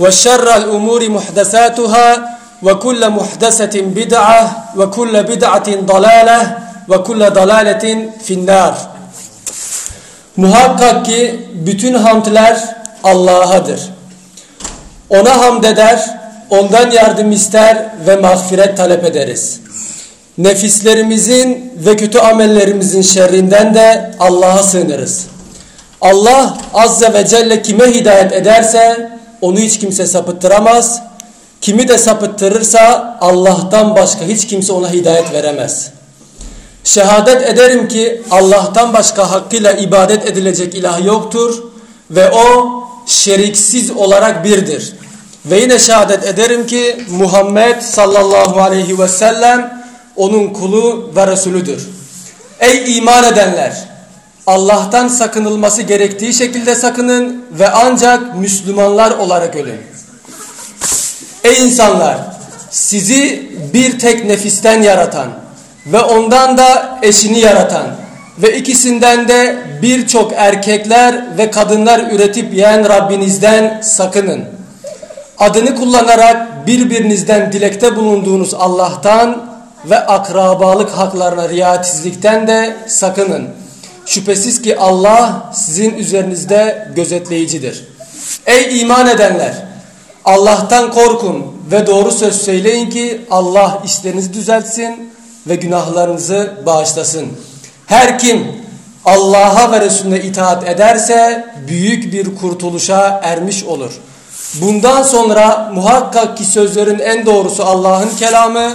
وشر الأمور محدثاتها وكل محدثة بدعة وكل بدعة ضلالة وكل ضلالة في النار Muhakkak ki bütün hamdler Allah'adır. Ona hamd eder, ondan yardım ister ve mağfiret talep ederiz. Nefislerimizin ve kötü amellerimizin şerrinden de Allah'a sığınırız. Allah azze ve celle kime hidayet ederse onu hiç kimse sapıttıramaz. Kimi de sapıttırırsa Allah'tan başka hiç kimse ona hidayet veremez. Şehadet ederim ki Allah'tan başka hakkıyla ibadet edilecek ilah yoktur ve o şeriksiz olarak birdir. Ve yine şehadet ederim ki Muhammed sallallahu aleyhi ve sellem onun kulu ve Resulüdür. Ey iman edenler! Allah'tan sakınılması gerektiği şekilde sakının ve ancak Müslümanlar olarak ölün. Ey insanlar! Sizi bir tek nefisten yaratan ve ondan da eşini yaratan ve ikisinden de birçok erkekler ve kadınlar üretip yiyen Rabbinizden sakının. Adını kullanarak birbirinizden dilekte bulunduğunuz Allah'tan ve akrabalık haklarına riayetsizlikten de sakının. Şüphesiz ki Allah sizin üzerinizde gözetleyicidir. Ey iman edenler! Allah'tan korkun ve doğru söz söyleyin ki Allah işlerinizi düzeltsin ve günahlarınızı bağışlasın. Her kim Allah'a ve Resulüne itaat ederse büyük bir kurtuluşa ermiş olur. Bundan sonra muhakkak ki sözlerin en doğrusu Allah'ın kelamı,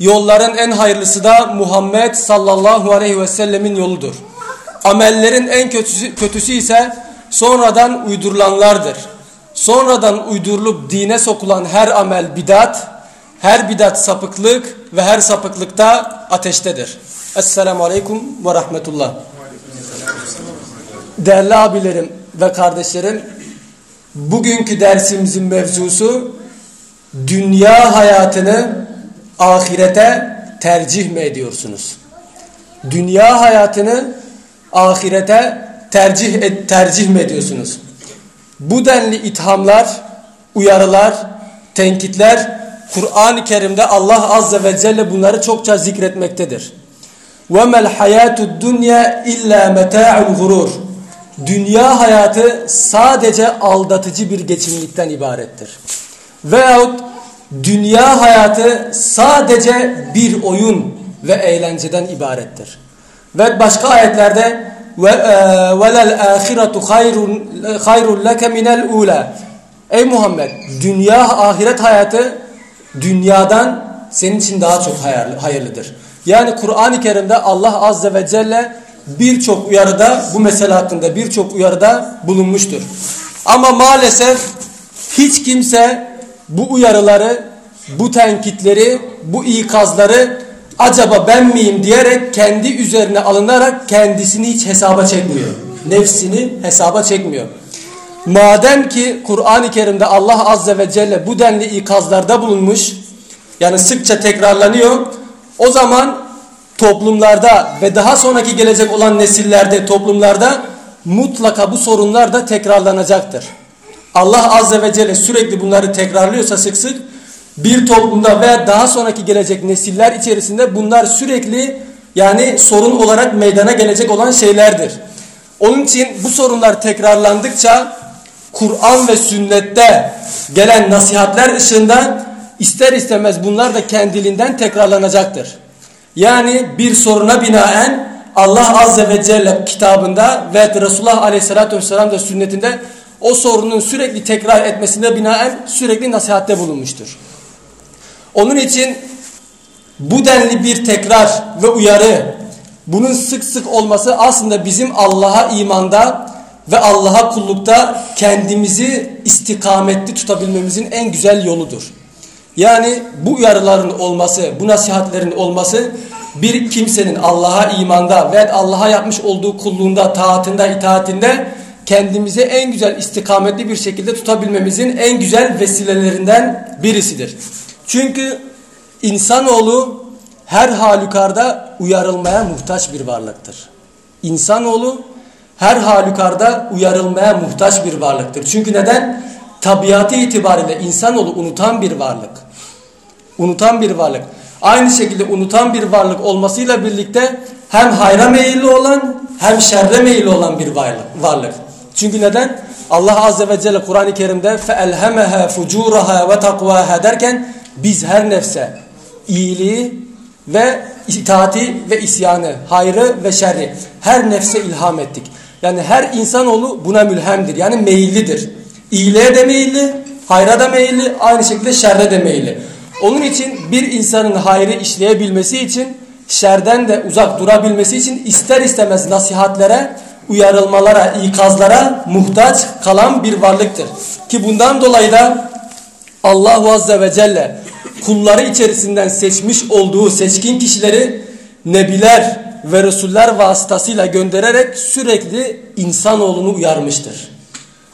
yolların en hayırlısı da Muhammed sallallahu aleyhi ve sellemin yoludur. Amellerin en kötüsü, kötüsü ise sonradan uydurulanlardır. Sonradan uydurulup dine sokulan her amel bidat, her bidat sapıklık ve her sapıklıkta ateştedir. Esselamu Aleyküm ve Rahmetullah. Değerli abilerim ve kardeşlerim, bugünkü dersimizin mevzusu dünya hayatını ahirete tercih mi ediyorsunuz? Dünya hayatını ahirete tercih et, tercih mi ediyorsunuz? Bu denli ithamlar, uyarılar, tenkitler Kur'an-ı Kerim'de Allah Azze ve Celle bunları çokça zikretmektedir. وَمَا الْحَيَاتُ الدُّنْيَا اِلَّا مَتَاعُ الْغُرُورِ Dünya hayatı sadece aldatıcı bir geçimlikten ibarettir. Veyahut dünya hayatı sadece bir oyun ve eğlenceden ibarettir. Ve başka ayetlerde ve e, velel ahiretu hayrun hayrun leke minel ula. Ey Muhammed, dünya ahiret hayatı dünyadan senin için daha çok hayırlı, hayırlıdır. Yani Kur'an-ı Kerim'de Allah azze ve celle birçok uyarıda bu mesele hakkında birçok uyarıda bulunmuştur. Ama maalesef hiç kimse bu uyarıları, bu tenkitleri, bu ikazları acaba ben miyim diyerek kendi üzerine alınarak kendisini hiç hesaba çekmiyor. Nefsini hesaba çekmiyor. Madem ki Kur'an-ı Kerim'de Allah Azze ve Celle bu denli ikazlarda bulunmuş yani sıkça tekrarlanıyor. O zaman toplumlarda ve daha sonraki gelecek olan nesillerde, toplumlarda mutlaka bu sorunlar da tekrarlanacaktır. Allah Azze ve Celle sürekli bunları tekrarlıyorsa sık sık bir toplumda veya daha sonraki gelecek nesiller içerisinde bunlar sürekli yani sorun olarak meydana gelecek olan şeylerdir. Onun için bu sorunlar tekrarlandıkça Kur'an ve sünnette gelen nasihatler ışığında ister istemez bunlar da kendiliğinden tekrarlanacaktır. Yani bir soruna binaen Allah Azze ve Celle kitabında ve Resulullah Aleyhisselatü Vesselam da sünnetinde o sorunun sürekli tekrar etmesine binaen sürekli nasihatte bulunmuştur. Onun için bu denli bir tekrar ve uyarı bunun sık sık olması aslında bizim Allah'a imanda ve Allah'a kullukta kendimizi istikametli tutabilmemizin en güzel yoludur. Yani bu uyarıların olması, bu nasihatlerin olması bir kimsenin Allah'a imanda ve Allah'a yapmış olduğu kulluğunda, taatında, itaatinde kendimizi en güzel istikametli bir şekilde tutabilmemizin en güzel vesilelerinden birisidir. Çünkü insanoğlu her halükarda uyarılmaya muhtaç bir varlıktır. İnsanoğlu her halükarda uyarılmaya muhtaç bir varlıktır. Çünkü neden? Tabiatı itibariyle insanoğlu unutan bir varlık. Unutan bir varlık. Aynı şekilde unutan bir varlık olmasıyla birlikte hem hayra meyilli olan hem şerre meyilli olan bir varlık. Çünkü neden? Allah Azze ve Celle Kur'an-ı Kerim'de فَاَلْهَمَهَا فُجُورَهَا وَتَقْوَاهَا derken biz her nefse iyiliği ve itaati ve isyanı, hayrı ve şerri her nefse ilham ettik. Yani her insanoğlu buna mülhemdir. Yani meyillidir. İyiliğe de meyilli, hayra da meyilli, aynı şekilde şerre de meyilli. Onun için bir insanın hayrı işleyebilmesi için, şerden de uzak durabilmesi için ister istemez nasihatlere, uyarılmalara, ikazlara muhtaç kalan bir varlıktır. Ki bundan dolayı da Allahu Azze ve Celle kulları içerisinden seçmiş olduğu seçkin kişileri nebiler ve resuller vasıtasıyla göndererek sürekli insanoğlunu uyarmıştır.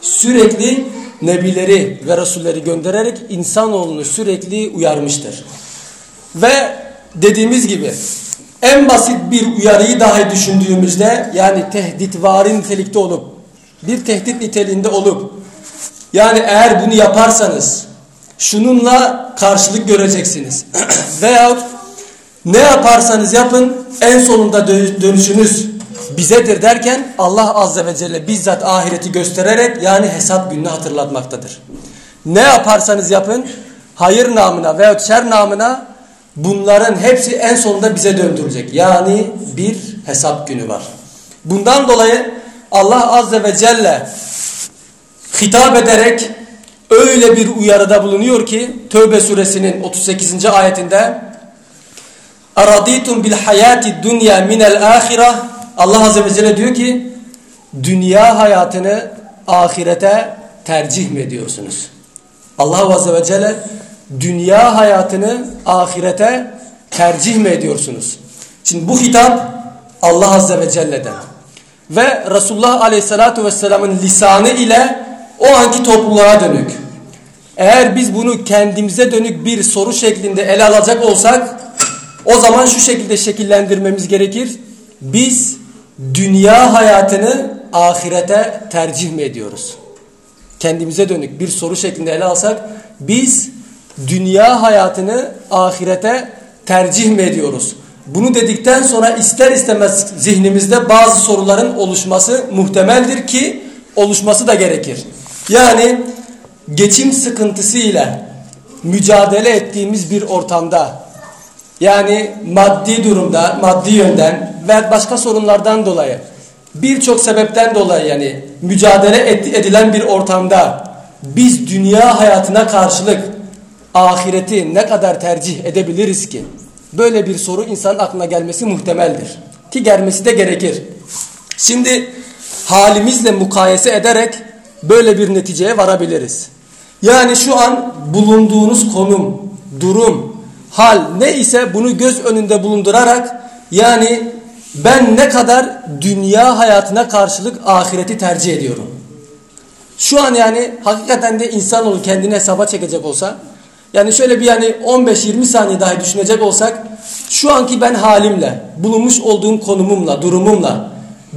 Sürekli nebileri ve resulleri göndererek insanoğlunu sürekli uyarmıştır. Ve dediğimiz gibi en basit bir uyarıyı dahi düşündüğümüzde yani tehditvari nitelikte olup bir tehdit niteliğinde olup yani eğer bunu yaparsanız şununla karşılık göreceksiniz. Veyahut ne yaparsanız yapın en sonunda dönüşünüz bizedir derken Allah Azze ve Celle bizzat ahireti göstererek yani hesap gününü hatırlatmaktadır. Ne yaparsanız yapın hayır namına veyahut şer namına bunların hepsi en sonunda bize döndürülecek. Yani bir hesap günü var. Bundan dolayı Allah Azze ve Celle hitap ederek öyle bir uyarıda bulunuyor ki Tövbe suresinin 38. ayetinde Araditum bil hayati dunya minel ahireh Allah Azze ve Celle diyor ki dünya hayatını ahirete tercih mi ediyorsunuz? Allah Azze ve Celle dünya hayatını ahirete tercih mi ediyorsunuz? Şimdi bu hitap Allah Azze ve Celle'den ve Resulullah Aleyhisselatü Vesselam'ın lisanı ile o anki topluluğa dönük. Eğer biz bunu kendimize dönük bir soru şeklinde ele alacak olsak o zaman şu şekilde şekillendirmemiz gerekir. Biz dünya hayatını ahirete tercih mi ediyoruz? Kendimize dönük bir soru şeklinde ele alsak biz dünya hayatını ahirete tercih mi ediyoruz? Bunu dedikten sonra ister istemez zihnimizde bazı soruların oluşması muhtemeldir ki oluşması da gerekir. Yani geçim sıkıntısıyla mücadele ettiğimiz bir ortamda yani maddi durumda, maddi yönden ve başka sorunlardan dolayı birçok sebepten dolayı yani mücadele edilen bir ortamda biz dünya hayatına karşılık ahireti ne kadar tercih edebiliriz ki? Böyle bir soru insanın aklına gelmesi muhtemeldir. Ki gelmesi de gerekir. Şimdi halimizle mukayese ederek böyle bir neticeye varabiliriz. Yani şu an bulunduğunuz konum, durum, hal ne ise bunu göz önünde bulundurarak yani ben ne kadar dünya hayatına karşılık ahireti tercih ediyorum. Şu an yani hakikaten de insanoğlu kendini hesaba çekecek olsa Yani şöyle bir yani 15-20 saniye dahi düşünecek olsak şu anki ben halimle, bulunmuş olduğum konumumla, durumumla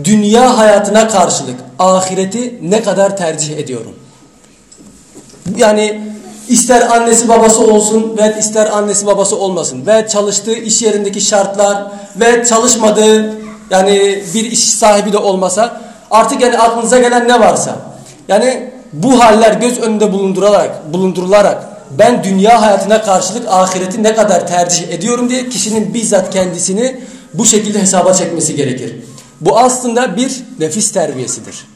dünya hayatına karşılık ahireti ne kadar tercih ediyorum? Yani ister annesi babası olsun ve ister annesi babası olmasın ve çalıştığı iş yerindeki şartlar ve çalışmadığı yani bir iş sahibi de olmasa artık yani aklınıza gelen ne varsa yani bu haller göz önünde bulundurularak bulundurularak ben dünya hayatına karşılık ahireti ne kadar tercih ediyorum diye kişinin bizzat kendisini bu şekilde hesaba çekmesi gerekir. Bu aslında bir nefis terbiyesidir.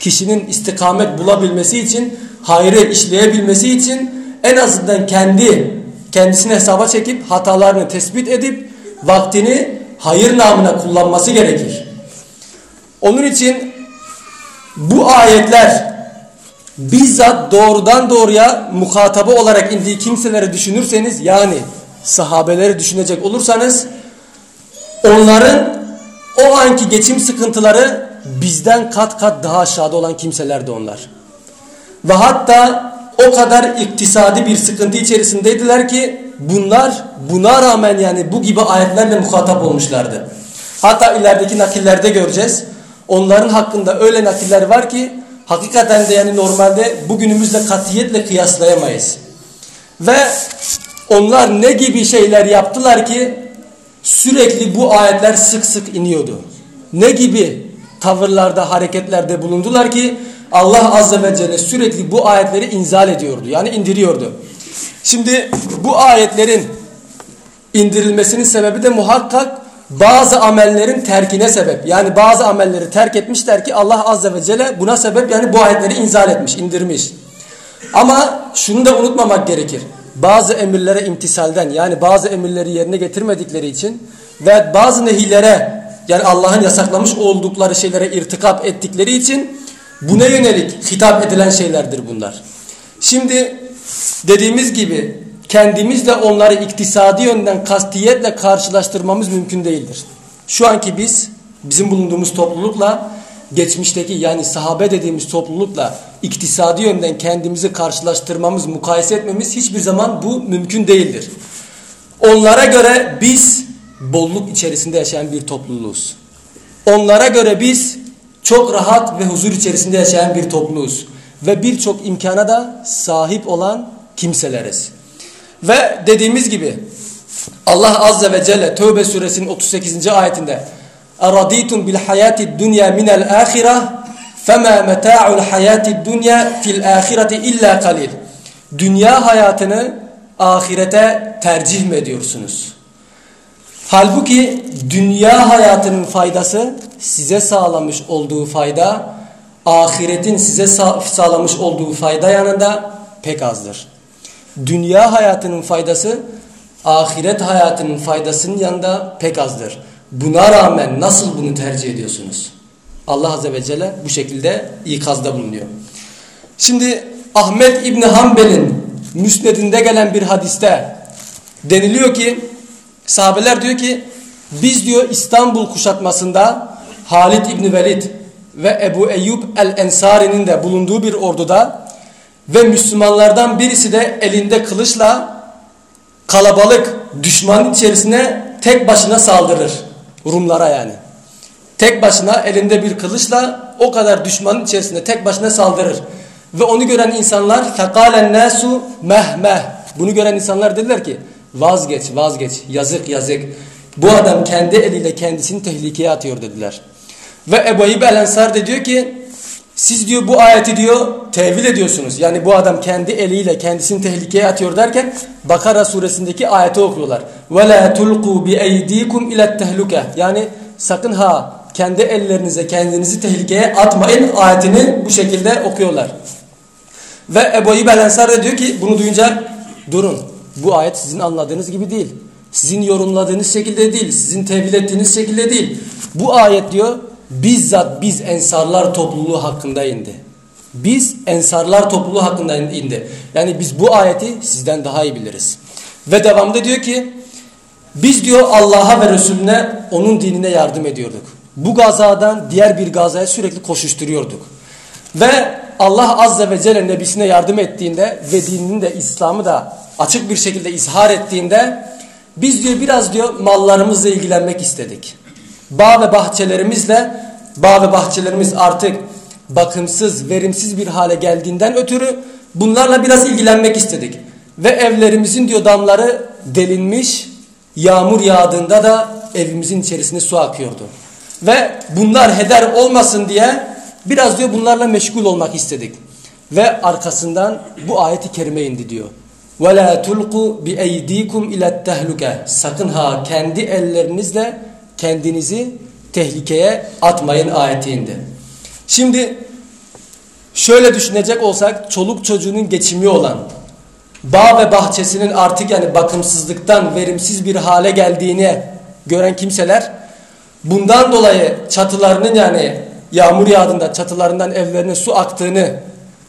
Kişinin istikamet bulabilmesi için, hayrı işleyebilmesi için en azından kendi kendisini hesaba çekip hatalarını tespit edip vaktini hayır namına kullanması gerekir. Onun için bu ayetler bizzat doğrudan doğruya muhatabı olarak indiği kimseleri düşünürseniz yani sahabeleri düşünecek olursanız onların o anki geçim sıkıntıları bizden kat kat daha aşağıda olan kimseler de onlar. Ve hatta o kadar iktisadi bir sıkıntı içerisindeydiler ki bunlar buna rağmen yani bu gibi ayetlerle muhatap olmuşlardı. Hatta ilerideki nakillerde göreceğiz. Onların hakkında öyle nakiller var ki hakikaten de yani normalde bugünümüzle katiyetle kıyaslayamayız. Ve onlar ne gibi şeyler yaptılar ki sürekli bu ayetler sık sık iniyordu. Ne gibi tavırlarda, hareketlerde bulundular ki Allah Azze ve Celle sürekli bu ayetleri inzal ediyordu. Yani indiriyordu. Şimdi bu ayetlerin indirilmesinin sebebi de muhakkak bazı amellerin terkine sebep. Yani bazı amelleri terk etmişler ki Allah Azze ve Celle buna sebep yani bu ayetleri inzal etmiş, indirmiş. Ama şunu da unutmamak gerekir. Bazı emirlere imtisalden yani bazı emirleri yerine getirmedikleri için ve bazı nehilere yani Allah'ın yasaklamış oldukları şeylere irtikap ettikleri için buna yönelik hitap edilen şeylerdir bunlar. Şimdi dediğimiz gibi kendimizle onları iktisadi yönden kastiyetle karşılaştırmamız mümkün değildir. Şu anki biz bizim bulunduğumuz toplulukla geçmişteki yani sahabe dediğimiz toplulukla iktisadi yönden kendimizi karşılaştırmamız, mukayese etmemiz hiçbir zaman bu mümkün değildir. Onlara göre biz bolluk içerisinde yaşayan bir topluluğuz. Onlara göre biz çok rahat ve huzur içerisinde yaşayan bir topluluğuz. Ve birçok imkana da sahip olan kimseleriz. Ve dediğimiz gibi Allah Azze ve Celle Tövbe suresinin 38. ayetinde اَرَضِيتُمْ بِالْحَيَاتِ الدُّنْيَا مِنَ الْآخِرَةِ فَمَا مَتَاعُ الْحَيَاتِ الدُّنْيَا فِي الْآخِرَةِ اِلَّا قَلِيلٌ Dünya hayatını ahirete tercih mi ediyorsunuz? Halbuki dünya hayatının faydası size sağlamış olduğu fayda, ahiretin size sağlamış olduğu fayda yanında pek azdır. Dünya hayatının faydası ahiret hayatının faydasının yanında pek azdır. Buna rağmen nasıl bunu tercih ediyorsunuz? Allah Azze ve Celle bu şekilde ikazda bulunuyor. Şimdi Ahmet İbni Hanbel'in müsnedinde gelen bir hadiste deniliyor ki sahabeler diyor ki biz diyor İstanbul kuşatmasında Halid İbni Velid ve Ebu Eyyub el-Ensari'nin de bulunduğu bir orduda ve Müslümanlardan birisi de elinde kılıçla kalabalık düşmanın içerisine tek başına saldırır. Rumlara yani. Tek başına elinde bir kılıçla o kadar düşmanın içerisinde tek başına saldırır. Ve onu gören insanlar fekalen nasu meh. Bunu gören insanlar dediler ki vazgeç vazgeç yazık yazık. Bu adam kendi eliyle kendisini tehlikeye atıyor dediler. Ve Ebu Ayyub el Ensar de diyor ki siz diyor bu ayeti diyor tevil ediyorsunuz. Yani bu adam kendi eliyle kendisini tehlikeye atıyor derken Bakara suresindeki ayeti okuyorlar. Ve la tulqu bi eydikum ila tehluke. Yani sakın ha kendi ellerinize kendinizi tehlikeye atmayın ayetini bu şekilde okuyorlar. Ve Ebu Ayyub el Ensar de diyor ki bunu duyunca durun. Bu ayet sizin anladığınız gibi değil. Sizin yorumladığınız şekilde değil. Sizin tevil ettiğiniz şekilde değil. Bu ayet diyor bizzat biz ensarlar topluluğu hakkında indi. Biz ensarlar topluluğu hakkında indi. Yani biz bu ayeti sizden daha iyi biliriz. Ve devamda diyor ki biz diyor Allah'a ve Resulüne onun dinine yardım ediyorduk. Bu gazadan diğer bir gazaya sürekli koşuşturuyorduk. Ve Allah Azze ve Celle Nebisine yardım ettiğinde ve dinini de İslam'ı da açık bir şekilde izhar ettiğinde biz diyor biraz diyor mallarımızla ilgilenmek istedik. Bağ ve bahçelerimizle bağ ve bahçelerimiz artık bakımsız, verimsiz bir hale geldiğinden ötürü bunlarla biraz ilgilenmek istedik. Ve evlerimizin diyor damları delinmiş, yağmur yağdığında da evimizin içerisine su akıyordu. Ve bunlar heder olmasın diye biraz diyor bunlarla meşgul olmak istedik. Ve arkasından bu ayeti kerime indi diyor. وَلَا تُلْقُوا بِاَيْد۪يكُمْ اِلَى التَّهْلُكَ Sakın ha kendi ellerinizle kendinizi tehlikeye atmayın ayeti indi. Şimdi şöyle düşünecek olsak çoluk çocuğunun geçimi olan bağ ve bahçesinin artık yani bakımsızlıktan verimsiz bir hale geldiğini gören kimseler bundan dolayı çatılarının yani yağmur yağdığında çatılarından evlerine su aktığını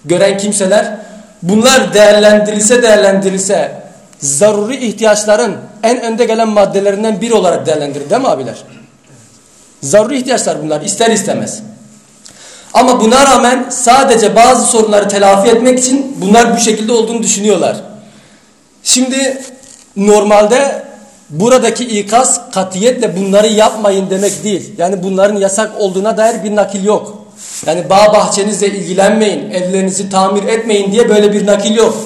gören kimseler bunlar değerlendirilse değerlendirilse zaruri ihtiyaçların en önde gelen maddelerinden biri olarak değerlendirir değil mi abiler? Zaruri ihtiyaçlar bunlar ister istemez. Ama buna rağmen sadece bazı sorunları telafi etmek için bunlar bu şekilde olduğunu düşünüyorlar. Şimdi normalde buradaki ikaz katiyetle bunları yapmayın demek değil. Yani bunların yasak olduğuna dair bir nakil yok. Yani bağ bahçenizle ilgilenmeyin, evlerinizi tamir etmeyin diye böyle bir nakil yok.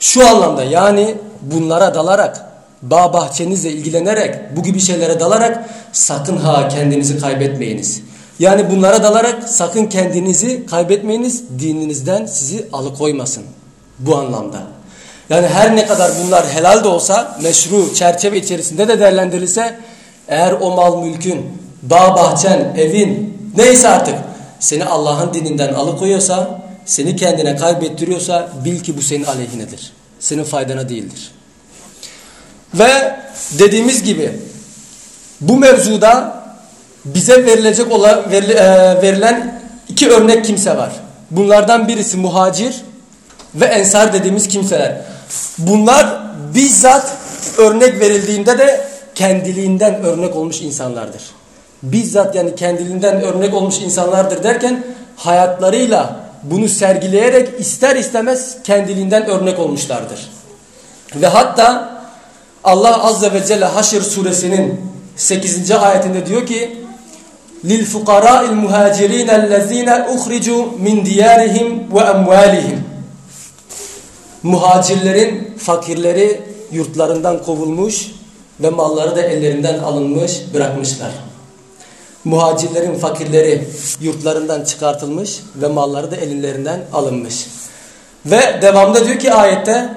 Şu anlamda yani bunlara dalarak, bağ bahçenizle ilgilenerek, bu gibi şeylere dalarak sakın ha kendinizi kaybetmeyiniz. Yani bunlara dalarak sakın kendinizi kaybetmeyiniz, dininizden sizi alıkoymasın. Bu anlamda. Yani her ne kadar bunlar helal de olsa, meşru çerçeve içerisinde de değerlendirilse, eğer o mal mülkün, bağ bahçen, evin, neyse artık seni Allah'ın dininden alıkoyuyorsa, seni kendine kaybettiriyorsa bil ki bu senin aleyhinedir. Senin faydana değildir. Ve dediğimiz gibi bu mevzuda bize verilecek olan e, verilen iki örnek kimse var. Bunlardan birisi muhacir ve ensar dediğimiz kimseler. Bunlar bizzat örnek verildiğinde de kendiliğinden örnek olmuş insanlardır. Bizzat yani kendiliğinden örnek olmuş insanlardır derken hayatlarıyla bunu sergileyerek ister istemez kendiliğinden örnek olmuşlardır. Ve hatta Allah Azze ve Celle Haşr suresinin 8. ayetinde diyor ki لِلْفُقَرَاءِ الْمُهَاجِرِينَ الَّذ۪ينَ اُخْرِجُوا مِنْ دِيَارِهِمْ وَاَمْوَالِهِمْ Muhacirlerin fakirleri yurtlarından kovulmuş ve malları da ellerinden alınmış bırakmışlar. Muhacirlerin fakirleri yurtlarından çıkartılmış ve malları da ellerinden alınmış. Ve devamda diyor ki ayette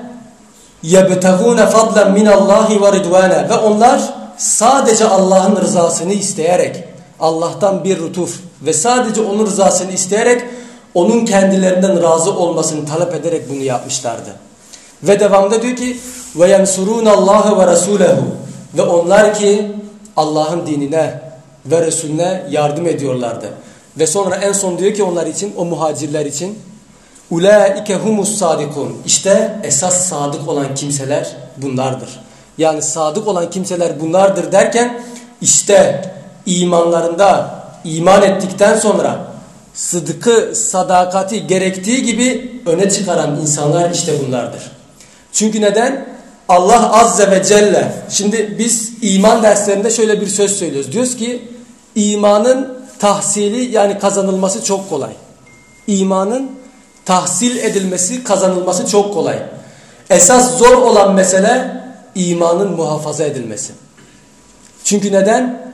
يَبْتَغُونَ فَضْلًا مِنَ اللّٰهِ وَرِدْوَانَ Ve onlar sadece Allah'ın rızasını isteyerek Allah'tan bir lütuf ve sadece onun rızasını isteyerek onun kendilerinden razı olmasını talep ederek bunu yapmışlardı. Ve devamda diyor ki ve yensurun Allah ve Resulehu ve onlar ki Allah'ın dinine ve Resulüne yardım ediyorlardı. Ve sonra en son diyor ki onlar için o muhacirler için Ulaike humus sadikun. İşte esas sadık olan kimseler bunlardır. Yani sadık olan kimseler bunlardır derken işte imanlarında iman ettikten sonra sıdıkı, sadakati gerektiği gibi öne çıkaran insanlar işte bunlardır. Çünkü neden? Allah Azze ve Celle, şimdi biz iman derslerinde şöyle bir söz söylüyoruz. Diyoruz ki imanın tahsili yani kazanılması çok kolay. İmanın tahsil edilmesi, kazanılması çok kolay. Esas zor olan mesele imanın muhafaza edilmesi. Çünkü neden?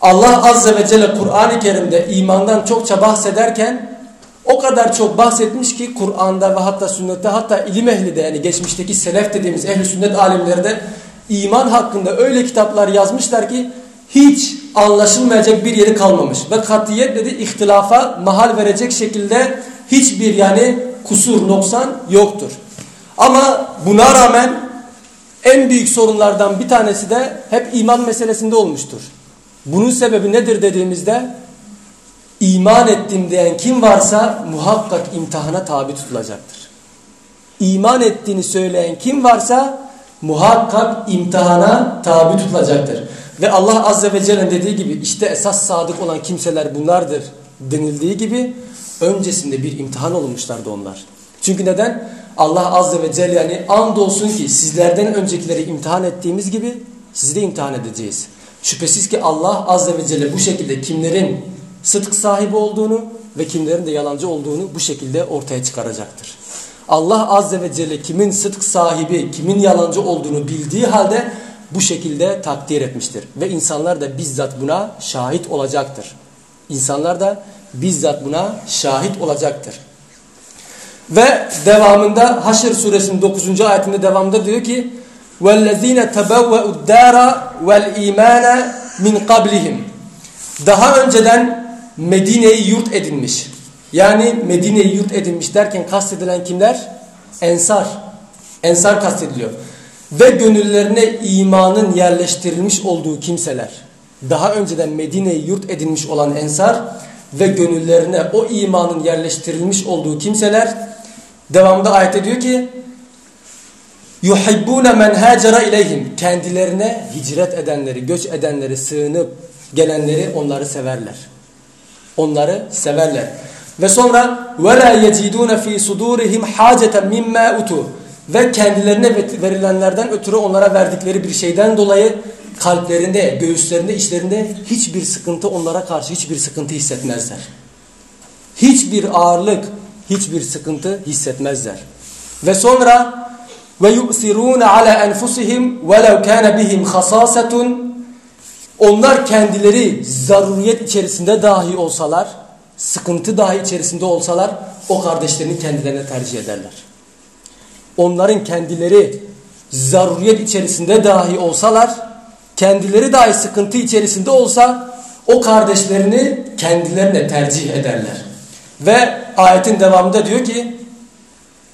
Allah Azze ve Celle Kur'an-ı Kerim'de imandan çokça bahsederken o kadar çok bahsetmiş ki Kur'an'da ve hatta sünnette hatta ilim ehli de yani geçmişteki selef dediğimiz ehli sünnet alimleri de iman hakkında öyle kitaplar yazmışlar ki hiç anlaşılmayacak bir yeri kalmamış. Ve katiyet dedi ihtilafa mahal verecek şekilde hiçbir yani kusur noksan yoktur. Ama buna rağmen en büyük sorunlardan bir tanesi de hep iman meselesinde olmuştur. Bunun sebebi nedir dediğimizde iman ettim diyen kim varsa muhakkak imtihana tabi tutulacaktır. İman ettiğini söyleyen kim varsa muhakkak imtihana tabi tutulacaktır. Ve Allah Azze ve Celle'nin dediği gibi işte esas sadık olan kimseler bunlardır denildiği gibi öncesinde bir imtihan olmuşlardı onlar. Çünkü neden? Allah Azze ve Celle yani andolsun ki sizlerden öncekileri imtihan ettiğimiz gibi sizi de imtihan edeceğiz. Şüphesiz ki Allah Azze ve Celle bu şekilde kimlerin sıdk sahibi olduğunu ve kimlerin de yalancı olduğunu bu şekilde ortaya çıkaracaktır. Allah Azze ve Celle kimin sıdk sahibi, kimin yalancı olduğunu bildiği halde bu şekilde takdir etmiştir. Ve insanlar da bizzat buna şahit olacaktır. İnsanlar da bizzat buna şahit olacaktır. Ve devamında Haşr suresinin 9. ayetinde devamında diyor ki وَالَّذ۪ينَ تَبَوَّأُ الدَّارَ وَالْا۪يمَانَ مِنْ قَبْلِهِمْ Daha önceden Medine'yi yurt edinmiş. Yani Medine'yi yurt edinmiş derken kastedilen kimler? Ensar. Ensar kastediliyor. Ve gönüllerine imanın yerleştirilmiş olduğu kimseler. Daha önceden Medine'yi yurt edinmiş olan Ensar ve gönüllerine o imanın yerleştirilmiş olduğu kimseler devamında ayette diyor ki yuhibbune men hacera ileyhim kendilerine hicret edenleri, göç edenleri, sığınıp gelenleri onları severler. Onları severler. Ve sonra ve la yecidun fi sudurihim haceten mimma utu ve kendilerine verilenlerden ötürü onlara verdikleri bir şeyden dolayı kalplerinde, göğüslerinde, içlerinde hiçbir sıkıntı onlara karşı hiçbir sıkıntı hissetmezler. Hiçbir ağırlık, hiçbir sıkıntı hissetmezler. Ve sonra ve yu'sirun ala enfusihim velau kana bihim hasasatun onlar kendileri zaruriyet içerisinde dahi olsalar, sıkıntı dahi içerisinde olsalar o kardeşlerini kendilerine tercih ederler Onların kendileri zaruriyet içerisinde dahi olsalar, kendileri dahi sıkıntı içerisinde olsa o kardeşlerini kendilerine tercih ederler. Ve ayetin devamında diyor ki,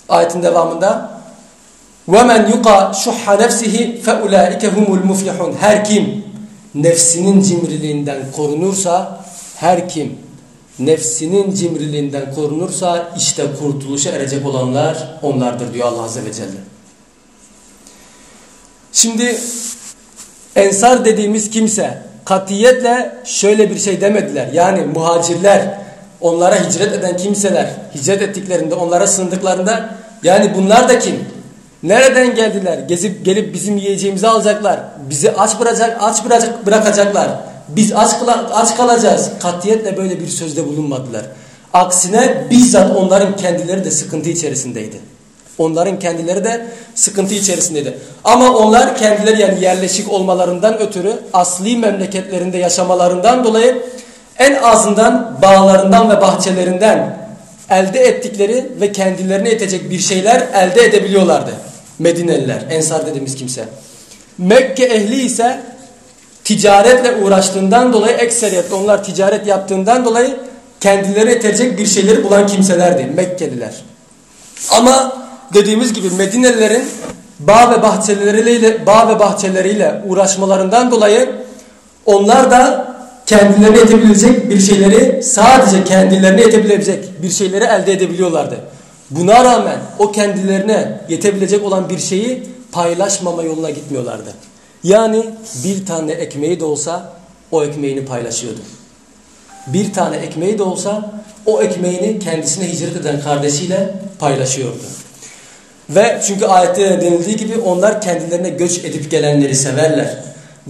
ayetin devamında وَمَنْ يُقَى شُحَّ نَفْسِهِ فَاُولَٰئِكَ هُمُ الْمُفْلِحُونَ Her kim nefsinin cimriliğinden korunursa, her kim nefsinin cimriliğinden korunursa işte kurtuluşa erecek olanlar onlardır diyor Allah Azze ve Celle. Şimdi ensar dediğimiz kimse katiyetle şöyle bir şey demediler. Yani muhacirler onlara hicret eden kimseler hicret ettiklerinde onlara sığındıklarında yani bunlar da kim? Nereden geldiler? Gezip gelip bizim yiyeceğimizi alacaklar. Bizi aç bırakacak, aç bırakacak, bırakacaklar. Biz aç, aç kalacağız. Katiyetle böyle bir sözde bulunmadılar. Aksine bizzat onların kendileri de sıkıntı içerisindeydi. Onların kendileri de sıkıntı içerisindeydi. Ama onlar kendileri yani yerleşik olmalarından ötürü asli memleketlerinde yaşamalarından dolayı en azından bağlarından ve bahçelerinden elde ettikleri ve kendilerine yetecek bir şeyler elde edebiliyorlardı. Medineliler, Ensar dediğimiz kimse. Mekke ehli ise ticaretle uğraştığından dolayı ekseriyetle onlar ticaret yaptığından dolayı kendilerine yetecek bir şeyleri bulan kimselerdi Mekkeliler. Ama dediğimiz gibi Medinelilerin bağ ve bahçeleriyle bağ ve bahçeleriyle uğraşmalarından dolayı onlar da kendilerine yetebilecek bir şeyleri sadece kendilerine yetebilecek bir şeyleri elde edebiliyorlardı. Buna rağmen o kendilerine yetebilecek olan bir şeyi paylaşmama yoluna gitmiyorlardı. Yani bir tane ekmeği de olsa o ekmeğini paylaşıyordu. Bir tane ekmeği de olsa o ekmeğini kendisine hicret eden kardeşiyle paylaşıyordu. Ve çünkü ayette denildiği gibi onlar kendilerine göç edip gelenleri severler.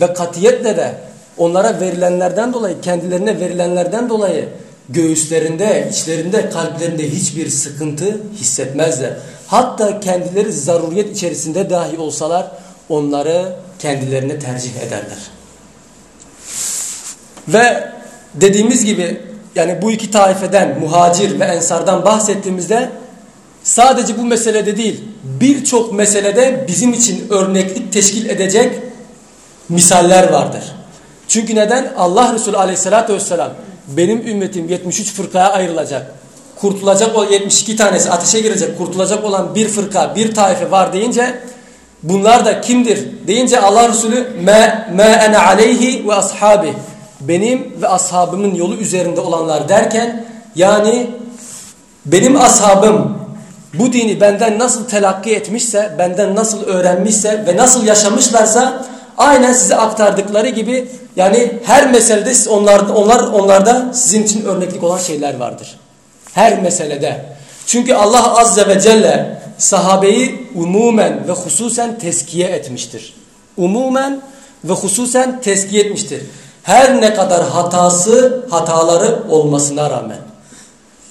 Ve katiyetle de onlara verilenlerden dolayı, kendilerine verilenlerden dolayı göğüslerinde, içlerinde, kalplerinde hiçbir sıkıntı hissetmezler. Hatta kendileri zaruriyet içerisinde dahi olsalar onları kendilerine tercih ederler. Ve dediğimiz gibi yani bu iki taifeden muhacir ve ensardan bahsettiğimizde sadece bu meselede değil birçok meselede bizim için örneklik teşkil edecek misaller vardır. Çünkü neden? Allah Resulü aleyhissalatü vesselam benim ümmetim 73 fırkaya ayrılacak. Kurtulacak o 72 tanesi ateşe girecek. Kurtulacak olan bir fırka, bir taife var deyince bunlar da kimdir? Deyince Allah Resulü me, me ene aleyhi ve ashabi. Benim ve ashabımın yolu üzerinde olanlar derken yani benim ashabım bu dini benden nasıl telakki etmişse, benden nasıl öğrenmişse ve nasıl yaşamışlarsa aynen size aktardıkları gibi yani her meselede onlar, onlar onlarda sizin için örneklik olan şeyler vardır. Her meselede. Çünkü Allah Azze ve Celle sahabeyi umumen ve hususen teskiye etmiştir. Umumen ve hususen teskiye etmiştir. Her ne kadar hatası, hataları olmasına rağmen.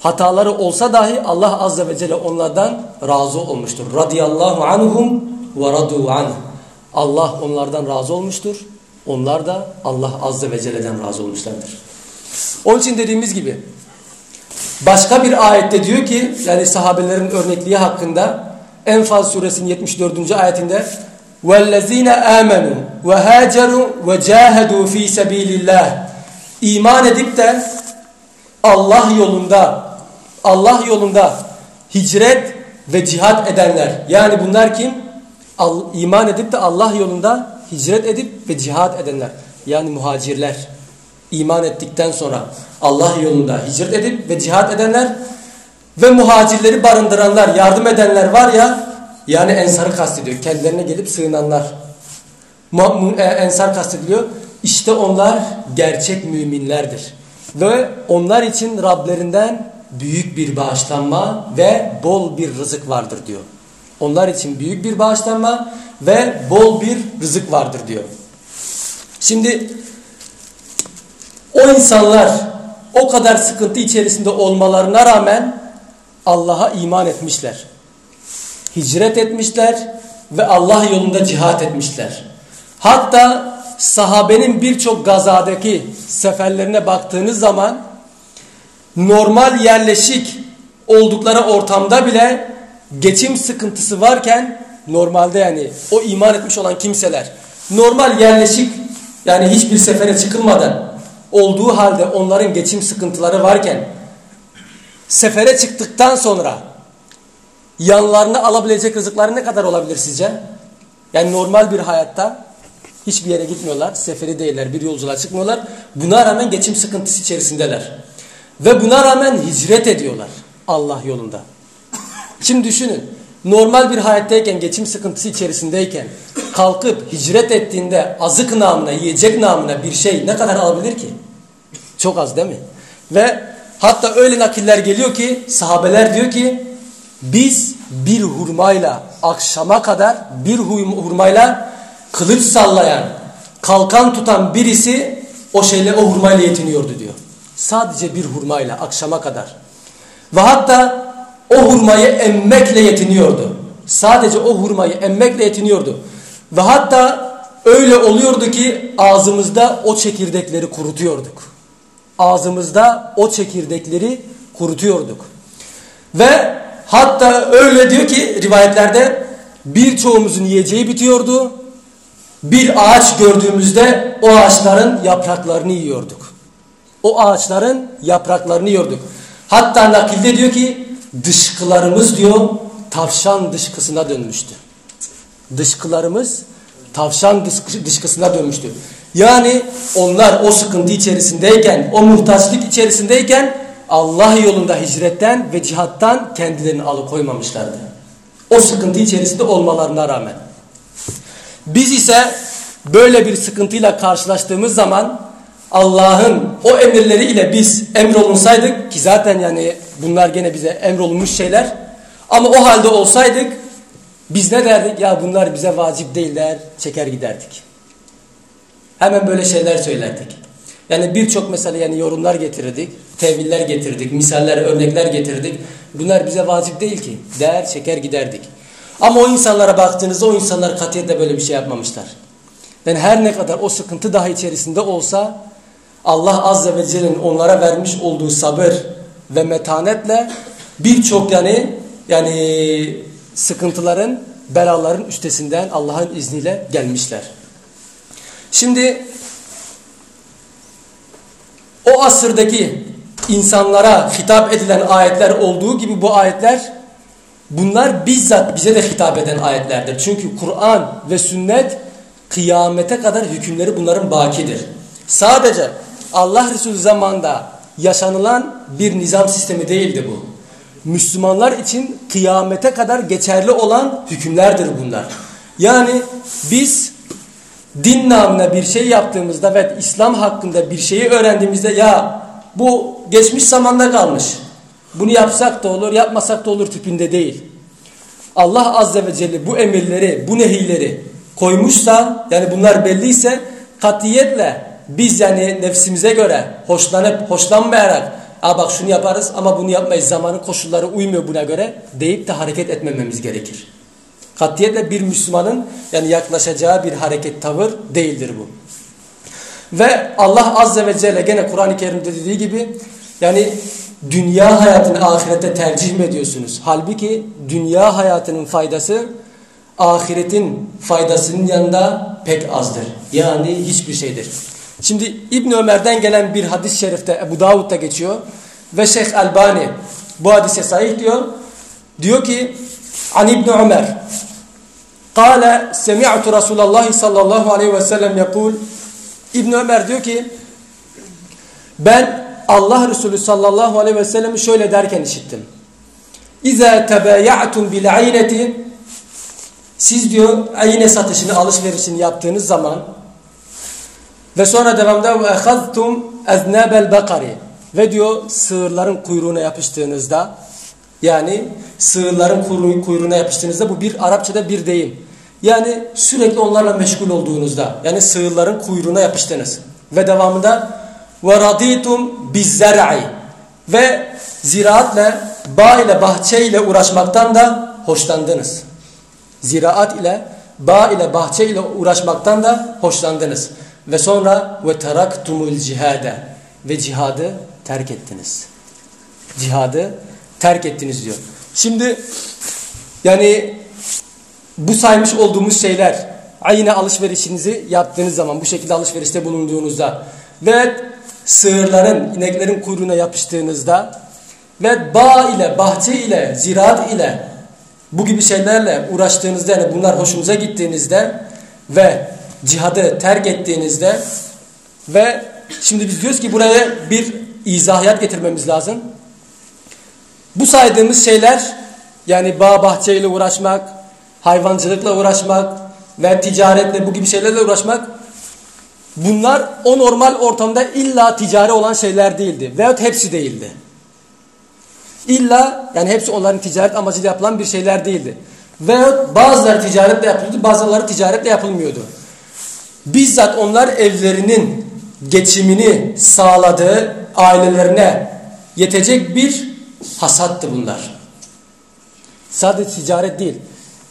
Hataları olsa dahi Allah Azze ve Celle onlardan razı olmuştur. Radiyallahu anhum ve radu anh. Allah onlardan razı olmuştur. Onlar da Allah Azze ve Celle'den razı olmuşlardır. Onun için dediğimiz gibi başka bir ayette diyor ki yani sahabelerin örnekliği hakkında Enfal suresinin 74. ayetinde وَالَّذ۪ينَ آمَنُوا وَهَاجَرُوا وَجَاهَدُوا ف۪ي سَب۪يلِ اللّٰهِ İman edip de Allah yolunda Allah yolunda hicret ve cihat edenler yani bunlar kim? İman edip de Allah yolunda hicret edip ve cihat edenler yani muhacirler iman ettikten sonra Allah yolunda hicret edip ve cihat edenler ve muhacirleri barındıranlar, yardım edenler var ya yani ensarı kastediyor. Kendilerine gelip sığınanlar. E, ensar kastediliyor. İşte onlar gerçek müminlerdir. Ve onlar için Rablerinden büyük bir bağışlanma ve bol bir rızık vardır diyor. Onlar için büyük bir bağışlanma ve bol bir rızık vardır diyor. Şimdi o insanlar o kadar sıkıntı içerisinde olmalarına rağmen Allah'a iman etmişler. Hicret etmişler ve Allah yolunda cihat etmişler. Hatta sahabenin birçok gazadaki seferlerine baktığınız zaman normal yerleşik oldukları ortamda bile geçim sıkıntısı varken normalde yani o iman etmiş olan kimseler normal yerleşik yani hiçbir sefere çıkılmadan olduğu halde onların geçim sıkıntıları varken sefere çıktıktan sonra yanlarına alabilecek rızıkları ne kadar olabilir sizce? Yani normal bir hayatta hiçbir yere gitmiyorlar, seferi değiller, bir yolculuğa çıkmıyorlar. Buna rağmen geçim sıkıntısı içerisindeler. Ve buna rağmen hicret ediyorlar Allah yolunda. Şimdi düşünün, normal bir hayattayken, geçim sıkıntısı içerisindeyken kalkıp hicret ettiğinde azık namına, yiyecek namına bir şey ne kadar alabilir ki? Çok az değil mi? Ve hatta öyle nakiller geliyor ki sahabeler diyor ki biz bir hurmayla akşama kadar bir hurmayla kılıç sallayan, kalkan tutan birisi o şeyle o hurmayla yetiniyordu diyor. Sadece bir hurmayla akşama kadar. Ve hatta o hurmayı emmekle yetiniyordu. Sadece o hurmayı emmekle yetiniyordu. Ve hatta öyle oluyordu ki ağzımızda o çekirdekleri kurutuyorduk. Ağzımızda o çekirdekleri kurutuyorduk. Ve hatta öyle diyor ki rivayetlerde birçoğumuzun yiyeceği bitiyordu. Bir ağaç gördüğümüzde o ağaçların yapraklarını yiyorduk. O ağaçların yapraklarını yiyorduk. Hatta nakilde diyor ki dışkılarımız diyor tavşan dışkısına dönmüştü. Dışkılarımız tavşan dışkısına dönmüştü. Yani onlar o sıkıntı içerisindeyken, o muhtaçlık içerisindeyken Allah yolunda hicretten ve cihattan kendilerini alıkoymamışlardı. O sıkıntı içerisinde olmalarına rağmen. Biz ise böyle bir sıkıntıyla karşılaştığımız zaman Allah'ın o emirleriyle biz emrolunsaydık ki zaten yani bunlar gene bize emrolunmuş şeyler ama o halde olsaydık biz ne derdik? Ya bunlar bize vacip değiller çeker giderdik. Hemen böyle şeyler söylerdik. Yani birçok mesela yani yorumlar getirdik, teviller getirdik, misaller, örnekler getirdik. Bunlar bize vacip değil ki. Değer çeker giderdik. Ama o insanlara baktığınızda o insanlar katiyetle böyle bir şey yapmamışlar. Yani her ne kadar o sıkıntı daha içerisinde olsa Allah Azze ve Celle'nin onlara vermiş olduğu sabır ve metanetle birçok yani yani sıkıntıların, belaların üstesinden Allah'ın izniyle gelmişler. Şimdi o asırdaki insanlara hitap edilen ayetler olduğu gibi bu ayetler bunlar bizzat bize de hitap eden ayetlerdir. Çünkü Kur'an ve sünnet kıyamete kadar hükümleri bunların bakidir. Sadece Allah Resulü zamanında yaşanılan bir nizam sistemi değildi bu. Müslümanlar için kıyamete kadar geçerli olan hükümlerdir bunlar. Yani biz din namına bir şey yaptığımızda ve İslam hakkında bir şeyi öğrendiğimizde ya bu geçmiş zamanda kalmış. Bunu yapsak da olur yapmasak da olur tipinde değil. Allah Azze ve Celle bu emirleri, bu nehirleri koymuşsa yani bunlar belliyse katiyetle biz yani nefsimize göre hoşlanıp hoşlanmayarak Aa bak şunu yaparız ama bunu yapmayız zamanın koşulları uymuyor buna göre deyip de hareket etmememiz gerekir. Katiyetle bir Müslümanın yani yaklaşacağı bir hareket tavır değildir bu. Ve Allah Azze ve Celle gene Kur'an-ı Kerim'de dediği gibi yani dünya hayatını ahirete tercih mi ediyorsunuz? Halbuki dünya hayatının faydası ahiretin faydasının yanında pek azdır. Yani hiçbir şeydir. Şimdi İbn Ömer'den gelen bir hadis-i şerifte Ebu Davud'da geçiyor ve Şeyh Albani bu hadise sahih diyor. Diyor ki An İbn Ömer. Kale semi'tu Resulallah sallallahu aleyhi ve sellem yakul İbn Ömer diyor ki ben Allah Resulü sallallahu aleyhi ve sellem'i şöyle derken işittim. İza tebayatum bil ayneti siz diyor ayine satışını alışverişini yaptığınız zaman ve sonra devamda ve ehaztum eznabel bakari ve diyor sığırların kuyruğuna yapıştığınızda yani sığırların kuyruğuna yapıştığınızda bu bir Arapçada bir deyim. Yani sürekli onlarla meşgul olduğunuzda yani sığırların kuyruğuna yapıştınız. Ve devamında ve raditum bizzer'i ve ziraatle bağ ile bahçe ile uğraşmaktan da hoşlandınız. Ziraat ile bağ ile bahçe ile uğraşmaktan da hoşlandınız. Ve sonra ve teraktumul cihade ve cihadı terk ettiniz. Cihadı terk ettiniz diyor. Şimdi yani bu saymış olduğumuz şeyler aynı alışverişinizi yaptığınız zaman bu şekilde alışverişte bulunduğunuzda ve sığırların, ineklerin kuyruğuna yapıştığınızda ve bağ ile, bahçe ile, ziraat ile bu gibi şeylerle uğraştığınızda yani bunlar hoşunuza gittiğinizde ve cihadı terk ettiğinizde ve şimdi biz diyoruz ki buraya bir izahiyat getirmemiz lazım. Bu saydığımız şeyler yani bağ bahçeyle uğraşmak, hayvancılıkla uğraşmak ve ticaretle bu gibi şeylerle uğraşmak bunlar o normal ortamda illa ticari olan şeyler değildi. Veyahut hepsi değildi. İlla yani hepsi onların ticaret amacıyla yapılan bir şeyler değildi. Veyahut bazıları ticaretle yapılıyordu bazıları ticaretle yapılmıyordu. Bizzat onlar evlerinin geçimini sağladığı ailelerine yetecek bir hasattı bunlar. Sadece ticaret değil.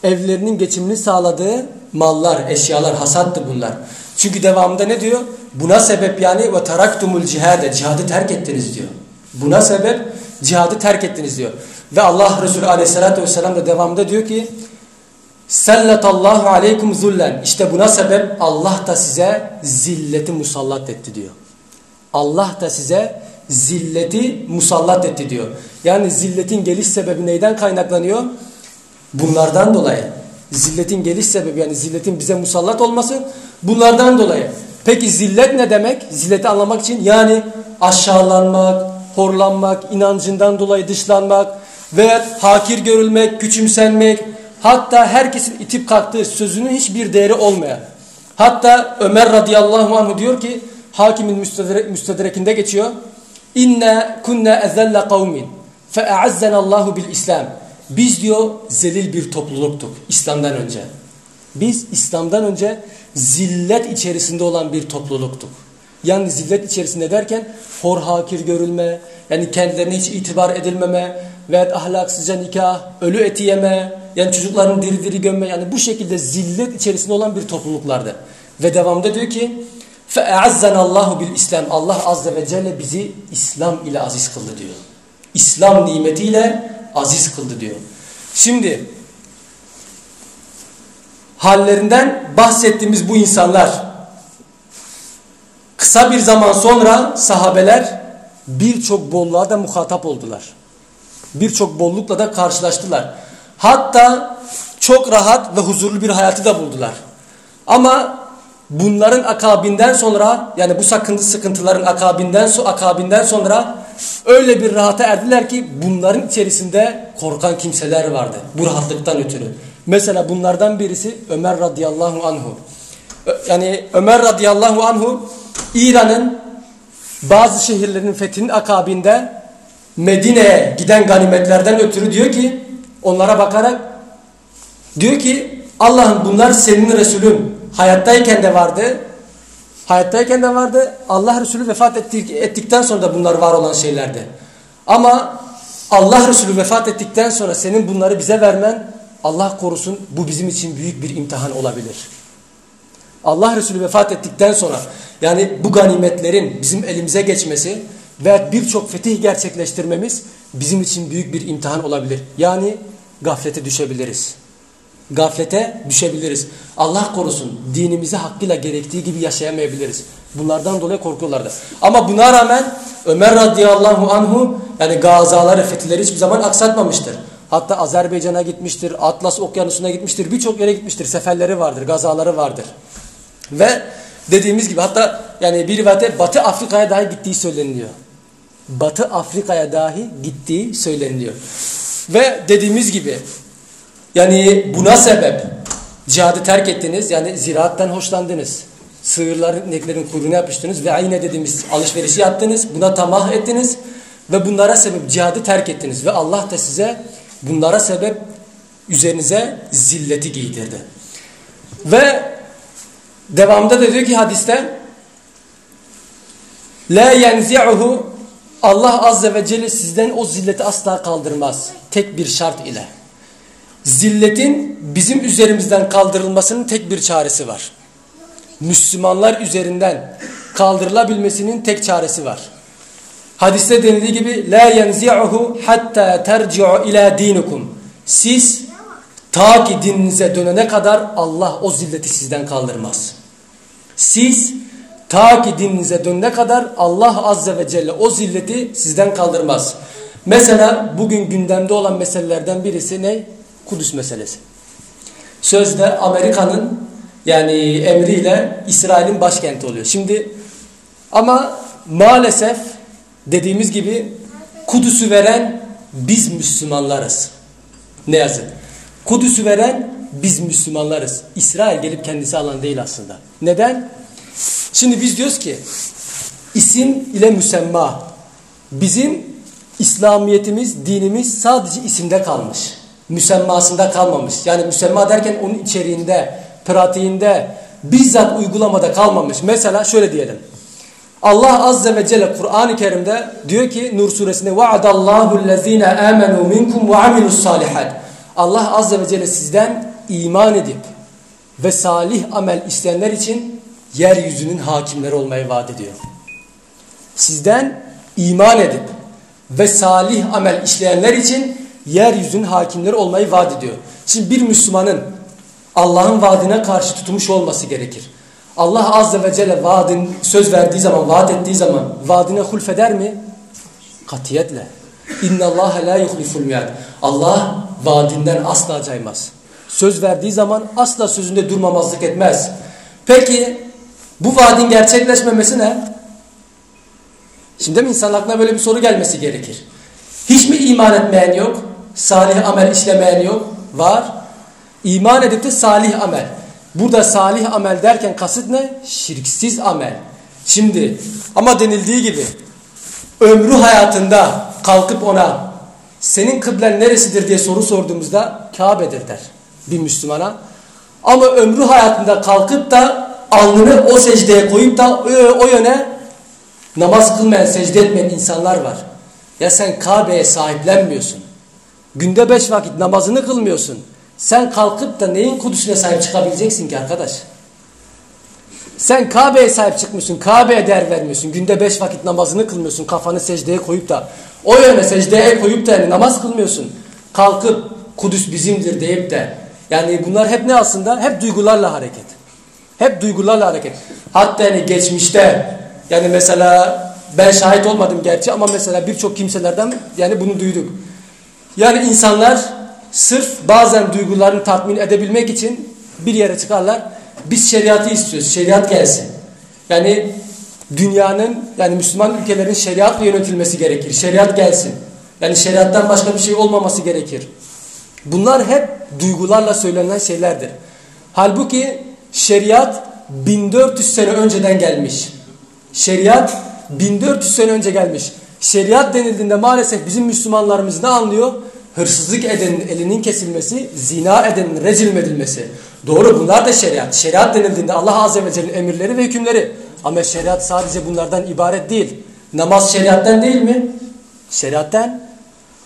Evlerinin geçimini sağladığı mallar, eşyalar, hasattı bunlar. Çünkü devamında ne diyor? Buna sebep yani ve taraktumul cihade, cihadı terk ettiniz diyor. Buna sebep cihadı terk ettiniz diyor. Ve Allah Resulü aleyhissalatü vesselam da devamında diyor ki Sellatallahu aleykum zullen. İşte buna sebep Allah da size zilleti musallat etti diyor. Allah da size zilleti musallat etti diyor. Yani zilletin geliş sebebi neyden kaynaklanıyor? Bunlardan dolayı. Zilletin geliş sebebi yani zilletin bize musallat olması bunlardan dolayı. Peki zillet ne demek? Zilleti anlamak için yani aşağılanmak, horlanmak, inancından dolayı dışlanmak ve hakir görülmek, küçümsenmek, hatta herkesin itip kalktığı sözünün hiçbir değeri olmayan. Hatta Ömer radıyallahu anh diyor ki hakimin müstedrekinde geçiyor. İnne kunna ezelle kavmin fe'azzena Allahu bil İslam. Biz diyor zelil bir topluluktuk İslam'dan önce. Biz İslam'dan önce zillet içerisinde olan bir topluluktuk. Yani zillet içerisinde derken hor hakir görülme, yani kendilerine hiç itibar edilmeme ve ahlaksızca nikah, ölü eti yeme, yani çocukların diri diri gömme yani bu şekilde zillet içerisinde olan bir topluluklardı. Ve devamda diyor ki فَاَعَزَّنَ Allahu bil İslam Allah azze ve celle bizi İslam ile aziz kıldı diyor. İslam nimetiyle aziz kıldı diyor. Şimdi hallerinden bahsettiğimiz bu insanlar kısa bir zaman sonra sahabeler birçok bolluğa da muhatap oldular. Birçok bollukla da karşılaştılar. Hatta çok rahat ve huzurlu bir hayatı da buldular. Ama bunların akabinden sonra yani bu sakıntı sıkıntıların akabinden, akabinden sonra öyle bir rahata erdiler ki bunların içerisinde korkan kimseler vardı. Bu rahatlıktan ötürü. Mesela bunlardan birisi Ömer radıyallahu anhu. Yani Ömer radıyallahu anhu İran'ın bazı şehirlerin fethinin akabinde Medine'ye giden ganimetlerden ötürü diyor ki onlara bakarak Diyor ki Allah'ım bunlar senin Resulün hayattayken de vardı. Hayattayken de vardı. Allah Resulü vefat ettikten sonra da bunlar var olan şeylerdi. Ama Allah Resulü vefat ettikten sonra senin bunları bize vermen Allah korusun bu bizim için büyük bir imtihan olabilir. Allah Resulü vefat ettikten sonra yani bu ganimetlerin bizim elimize geçmesi ve birçok fetih gerçekleştirmemiz bizim için büyük bir imtihan olabilir. Yani gaflete düşebiliriz. Gaflete düşebiliriz. Allah korusun dinimizi hakkıyla gerektiği gibi yaşayamayabiliriz. Bunlardan dolayı korkuyorlardı. Ama buna rağmen Ömer radıyallahu anhu yani gazaları, fetihleri hiçbir zaman aksatmamıştır. Hatta Azerbaycan'a gitmiştir, Atlas okyanusuna gitmiştir, birçok yere gitmiştir. Seferleri vardır, gazaları vardır. Ve dediğimiz gibi hatta yani bir rivayette Batı Afrika'ya dahi gittiği söyleniyor. Batı Afrika'ya dahi gittiği söyleniyor. Ve dediğimiz gibi yani buna sebep cihadı terk ettiniz yani ziraattan hoşlandınız. Sığırların, ineklerin kuyruğuna yapıştınız ve ayne dediğimiz alışverişi yaptınız. Buna tamah ettiniz ve bunlara sebep cihadı terk ettiniz. Ve Allah da size bunlara sebep üzerinize zilleti giydirdi. Ve devamında da diyor ki hadiste La yenzi'uhu Allah azze ve celle sizden o zilleti asla kaldırmaz. Tek bir şart ile. Zilletin bizim üzerimizden kaldırılmasının tek bir çaresi var. Müslümanlar üzerinden kaldırılabilmesinin tek çaresi var. Hadiste denildiği gibi la yenzi'uhu hatta terci'u ila dinikum. Siz ta ki dininize dönene kadar Allah o zilleti sizden kaldırmaz. Siz ta ki dininize dönene kadar Allah azze ve celle o zilleti sizden kaldırmaz. Mesela bugün gündemde olan meselelerden birisi ne? Kudüs meselesi. Sözde Amerika'nın yani emriyle İsrail'in başkenti oluyor. Şimdi ama maalesef dediğimiz gibi Kudüs'ü veren biz Müslümanlarız. Ne yazık. Kudüs'ü veren biz Müslümanlarız. İsrail gelip kendisi alan değil aslında. Neden? Şimdi biz diyoruz ki isim ile müsemma. Bizim İslamiyetimiz, dinimiz sadece isimde kalmış müsemmasında kalmamış. Yani müsemma derken onun içeriğinde, pratiğinde, bizzat uygulamada kalmamış. Mesela şöyle diyelim. Allah azze ve celle Kur'an-ı Kerim'de diyor ki Nur suresinde vaadallahu lezine amenu minkum ve amilus salihat. Allah azze ve celle sizden iman edip ve salih amel isteyenler için yeryüzünün hakimleri olmayı vaat ediyor. Sizden iman edip ve salih amel işleyenler için yeryüzünün hakimleri olmayı vaat ediyor. Şimdi bir Müslümanın Allah'ın vaadine karşı tutmuş olması gerekir. Allah Azze ve Celle vaadin söz verdiği zaman, vaat ettiği zaman vaadine hulfeder mi? Katiyetle. İnna Allah la yuhliful miad. Allah vaadinden asla caymaz. Söz verdiği zaman asla sözünde durmamazlık etmez. Peki bu vaadin gerçekleşmemesi ne? Şimdi mi insan aklına böyle bir soru gelmesi gerekir? Hiç mi iman etmeyen yok? Salih amel işlemeyen yok? Var. İman edip de salih amel. Burada salih amel derken kasıt ne? Şirksiz amel. Şimdi ama denildiği gibi ömrü hayatında kalkıp ona senin kıblen neresidir diye soru sorduğumuzda Kabe'dir der bir Müslümana. Ama ömrü hayatında kalkıp da alnını o secdeye koyup da o yöne namaz kılmayan, secde etmeyen insanlar var. Ya sen Kabe'ye sahiplenmiyorsun. Günde beş vakit namazını kılmıyorsun. Sen kalkıp da neyin Kudüs'üne sahip çıkabileceksin ki arkadaş? Sen Kabe'ye sahip çıkmıyorsun. Kabe'ye değer vermiyorsun. Günde beş vakit namazını kılmıyorsun. Kafanı secdeye koyup da o yöne secdeye koyup da yani namaz kılmıyorsun. Kalkıp Kudüs bizimdir deyip de yani bunlar hep ne aslında? Hep duygularla hareket. Hep duygularla hareket. Hatta yani geçmişte yani mesela ben şahit olmadım gerçi ama mesela birçok kimselerden yani bunu duyduk. Yani insanlar sırf bazen duygularını tatmin edebilmek için bir yere çıkarlar. Biz şeriatı istiyoruz. Şeriat gelsin. Yani dünyanın yani Müslüman ülkelerin şeriatla yönetilmesi gerekir. Şeriat gelsin. Yani şeriattan başka bir şey olmaması gerekir. Bunlar hep duygularla söylenen şeylerdir. Halbuki şeriat 1400 sene önceden gelmiş. Şeriat 1400 sene önce gelmiş. Şeriat denildiğinde maalesef bizim Müslümanlarımız ne anlıyor? hırsızlık edenin elinin kesilmesi, zina edenin rezil edilmesi. Doğru bunlar da şeriat. Şeriat denildiğinde Allah Azze ve Celle'nin emirleri ve hükümleri. Ama şeriat sadece bunlardan ibaret değil. Namaz şeriattan değil mi? Şeriattan.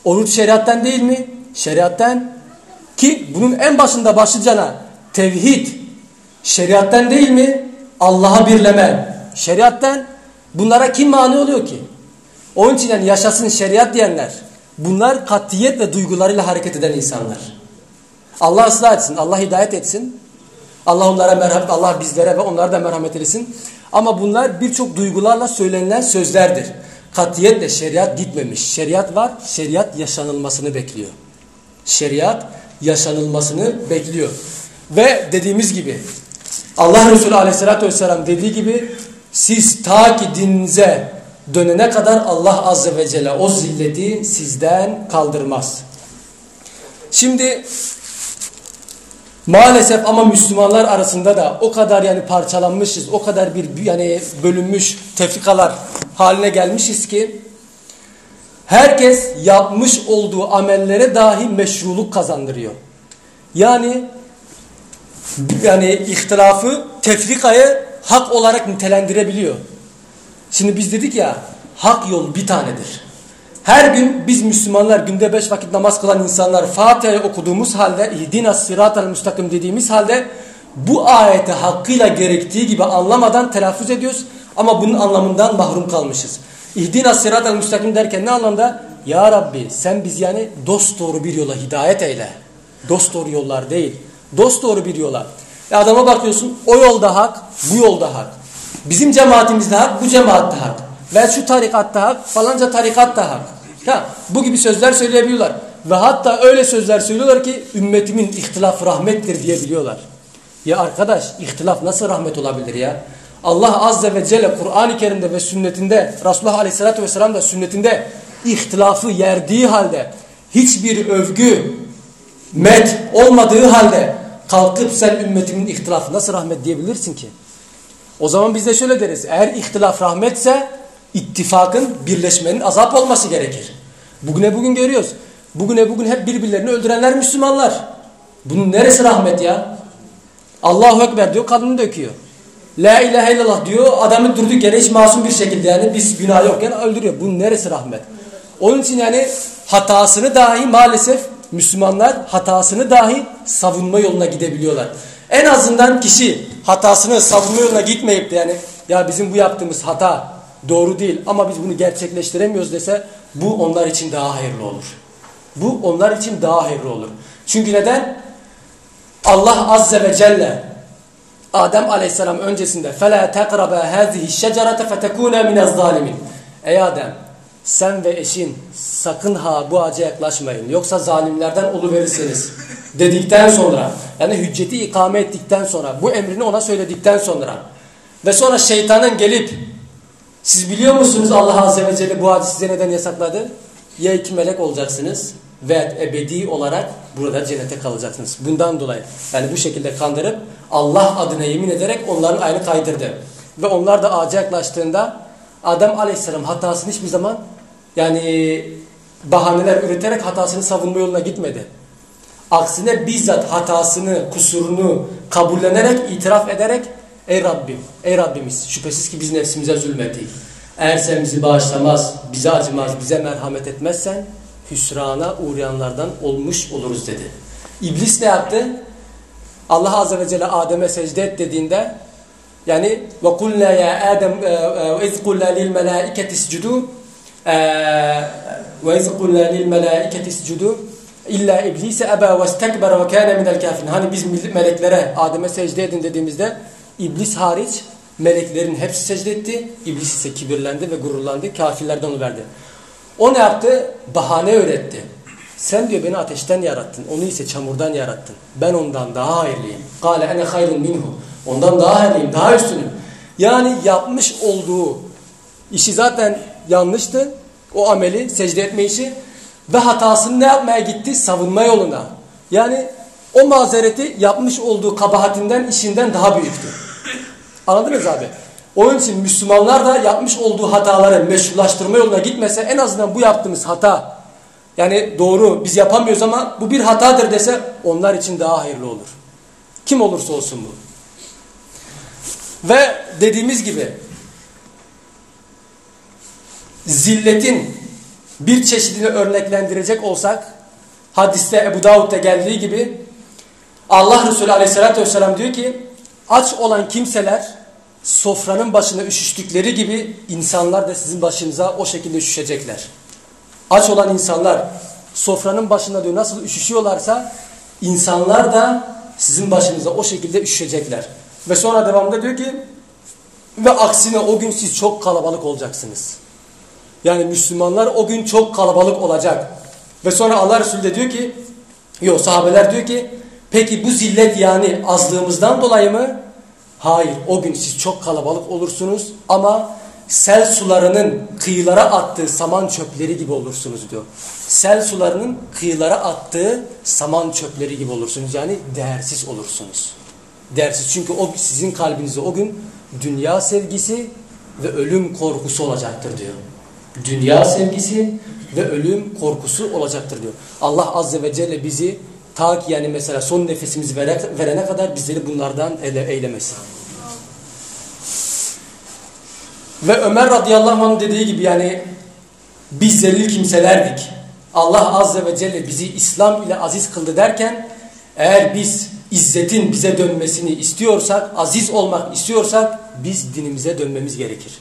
Oruç şeriattan değil mi? Şeriattan. Ki bunun en başında başlıcana tevhid şeriattan değil mi? Allah'a birleme. Şeriattan. Bunlara kim mani oluyor ki? Onun için yani yaşasın şeriat diyenler bunlar katiyet ve duygularıyla hareket eden insanlar. Allah ıslah etsin, Allah hidayet etsin. Allah onlara merhamet, Allah bizlere ve onlara da merhamet etsin. Ama bunlar birçok duygularla söylenilen sözlerdir. Katiyetle şeriat gitmemiş. Şeriat var, şeriat yaşanılmasını bekliyor. Şeriat yaşanılmasını bekliyor. Ve dediğimiz gibi Allah Resulü aleyhissalatü vesselam dediği gibi siz ta ki dininize dönene kadar Allah azze ve celle o zilleti sizden kaldırmaz. Şimdi maalesef ama Müslümanlar arasında da o kadar yani parçalanmışız, o kadar bir yani bölünmüş tefrikalar haline gelmişiz ki herkes yapmış olduğu amellere dahi meşruluk kazandırıyor. Yani yani ihtilafı tefrikayı hak olarak nitelendirebiliyor. Şimdi biz dedik ya hak yol bir tanedir. Her gün biz Müslümanlar günde beş vakit namaz kılan insanlar Fatiha'yı okuduğumuz halde ihdina sıratel müstakim dediğimiz halde bu ayeti hakkıyla gerektiği gibi anlamadan telaffuz ediyoruz ama bunun anlamından mahrum kalmışız. İhdina sıratel müstakim derken ne anlamda? Ya Rabbi sen biz yani dost doğru bir yola hidayet eyle. Dost doğru yollar değil. Dost doğru bir yola. E adama bakıyorsun o yolda hak, bu yolda hak. Bizim cemaatimizde hak, bu cemaatte hak. Ve şu tarikatta hak, falanca tarikatta hak. Ya, bu gibi sözler söyleyebiliyorlar. Ve hatta öyle sözler söylüyorlar ki ümmetimin ihtilaf rahmettir diyebiliyorlar. Ya arkadaş ihtilaf nasıl rahmet olabilir ya? Allah Azze ve Celle Kur'an-ı Kerim'de ve sünnetinde Resulullah Aleyhisselatü Vesselam da sünnetinde ihtilafı yerdiği halde hiçbir övgü, met olmadığı halde kalkıp sen ümmetimin ihtilafı nasıl rahmet diyebilirsin ki? O zaman biz de şöyle deriz. Eğer ihtilaf rahmetse ittifakın, birleşmenin azap olması gerekir. Bugüne bugün görüyoruz. Bugüne bugün hep birbirlerini öldürenler Müslümanlar. Bunun neresi rahmet ya? Allahu Ekber diyor kadını döküyor. La ilahe illallah diyor adamı durduk yere hiç masum bir şekilde yani biz günah yokken öldürüyor. Bunun neresi rahmet? Onun için yani hatasını dahi maalesef Müslümanlar hatasını dahi savunma yoluna gidebiliyorlar. En azından kişi hatasını savunma yoluna gitmeyip de yani ya bizim bu yaptığımız hata doğru değil ama biz bunu gerçekleştiremiyoruz dese bu onlar için daha hayırlı olur. Bu onlar için daha hayırlı olur. Çünkü neden? Allah Azze ve Celle Adem Aleyhisselam öncesinde فَلَا تَقْرَبَا هَذِهِ الشَّجَرَةَ فَتَكُونَ مِنَ الظَّالِمِينَ Ey Adem sen ve eşin sakın ha bu ağaca yaklaşmayın yoksa zalimlerden oluverirsiniz dedikten sonra yani hücceti ikame ettikten sonra bu emrini ona söyledikten sonra ve sonra şeytanın gelip siz biliyor musunuz Allah Azze ve Celle bu size neden yasakladı? Ya iki melek olacaksınız ve ebedi olarak burada cennete kalacaksınız. Bundan dolayı yani bu şekilde kandırıp Allah adına yemin ederek onların aynı kaydırdı. Ve onlar da ağaca yaklaştığında Adem Aleyhisselam hatasını hiçbir zaman yani bahaneler üreterek hatasını savunma yoluna gitmedi. Aksine bizzat hatasını, kusurunu kabullenerek, itiraf ederek Ey Rabbim, ey Rabbimiz şüphesiz ki biz nefsimize zulmettik. Eğer sen bizi bağışlamaz, bize acımaz, bize merhamet etmezsen hüsrana uğrayanlardan olmuş oluruz dedi. İblis ne yaptı? Allah Azze ve Celle Adem'e secde et dediğinde yani ve kulna ya Adem ve iz kulna lil melaiketi iscudu ve iz kulna lil illa iblise eba ve istekbere ve kâne minel kafirin. Hani biz meleklere Adem'e secde edin dediğimizde iblis hariç meleklerin hepsi secde etti. İblis ise kibirlendi ve gururlandı. Kafirlerden onu verdi. O ne yaptı? Bahane öğretti. Sen diyor beni ateşten yarattın. Onu ise çamurdan yarattın. Ben ondan daha hayırlıyım. Kale ene hayrun minhu. Ondan daha hayırlıyım, daha üstünüm. Yani yapmış olduğu işi zaten yanlıştı. O ameli, secde etme işi. Ve hatasını ne yapmaya gitti? Savunma yoluna. Yani o mazereti yapmış olduğu kabahatinden, işinden daha büyüktü. Anladınız abi? Onun için Müslümanlar da yapmış olduğu hataları meşrulaştırma yoluna gitmese en azından bu yaptığımız hata yani doğru biz yapamıyoruz ama bu bir hatadır dese onlar için daha hayırlı olur. Kim olursa olsun bu. Ve dediğimiz gibi zilletin bir çeşidini örneklendirecek olsak hadiste Ebu Davud'da geldiği gibi Allah Resulü aleyhissalatü vesselam diyor ki aç olan kimseler sofranın başına üşüştükleri gibi insanlar da sizin başınıza o şekilde üşüşecekler. Aç olan insanlar sofranın başında diyor nasıl üşüşüyorlarsa insanlar da sizin başınıza o şekilde üşüşecekler. Ve sonra devamında diyor ki ve aksine o gün siz çok kalabalık olacaksınız. Yani Müslümanlar o gün çok kalabalık olacak. Ve sonra Allah Resulü de diyor ki yok sahabeler diyor ki peki bu zillet yani azlığımızdan dolayı mı? Hayır o gün siz çok kalabalık olursunuz ama sel sularının kıyılara attığı saman çöpleri gibi olursunuz diyor. Sel sularının kıyılara attığı saman çöpleri gibi olursunuz. Yani değersiz olursunuz. Değersiz çünkü o sizin kalbinizde o gün dünya sevgisi ve ölüm korkusu olacaktır diyor. Dünya sevgisi ve ölüm korkusu olacaktır diyor. Allah Azze ve Celle bizi ta ki yani mesela son nefesimizi verene kadar bizleri bunlardan ele, eylemesin. Ve Ömer radıyallahu anh dediği gibi yani biz zelil kimselerdik. Allah azze ve celle bizi İslam ile aziz kıldı derken eğer biz izzetin bize dönmesini istiyorsak, aziz olmak istiyorsak biz dinimize dönmemiz gerekir.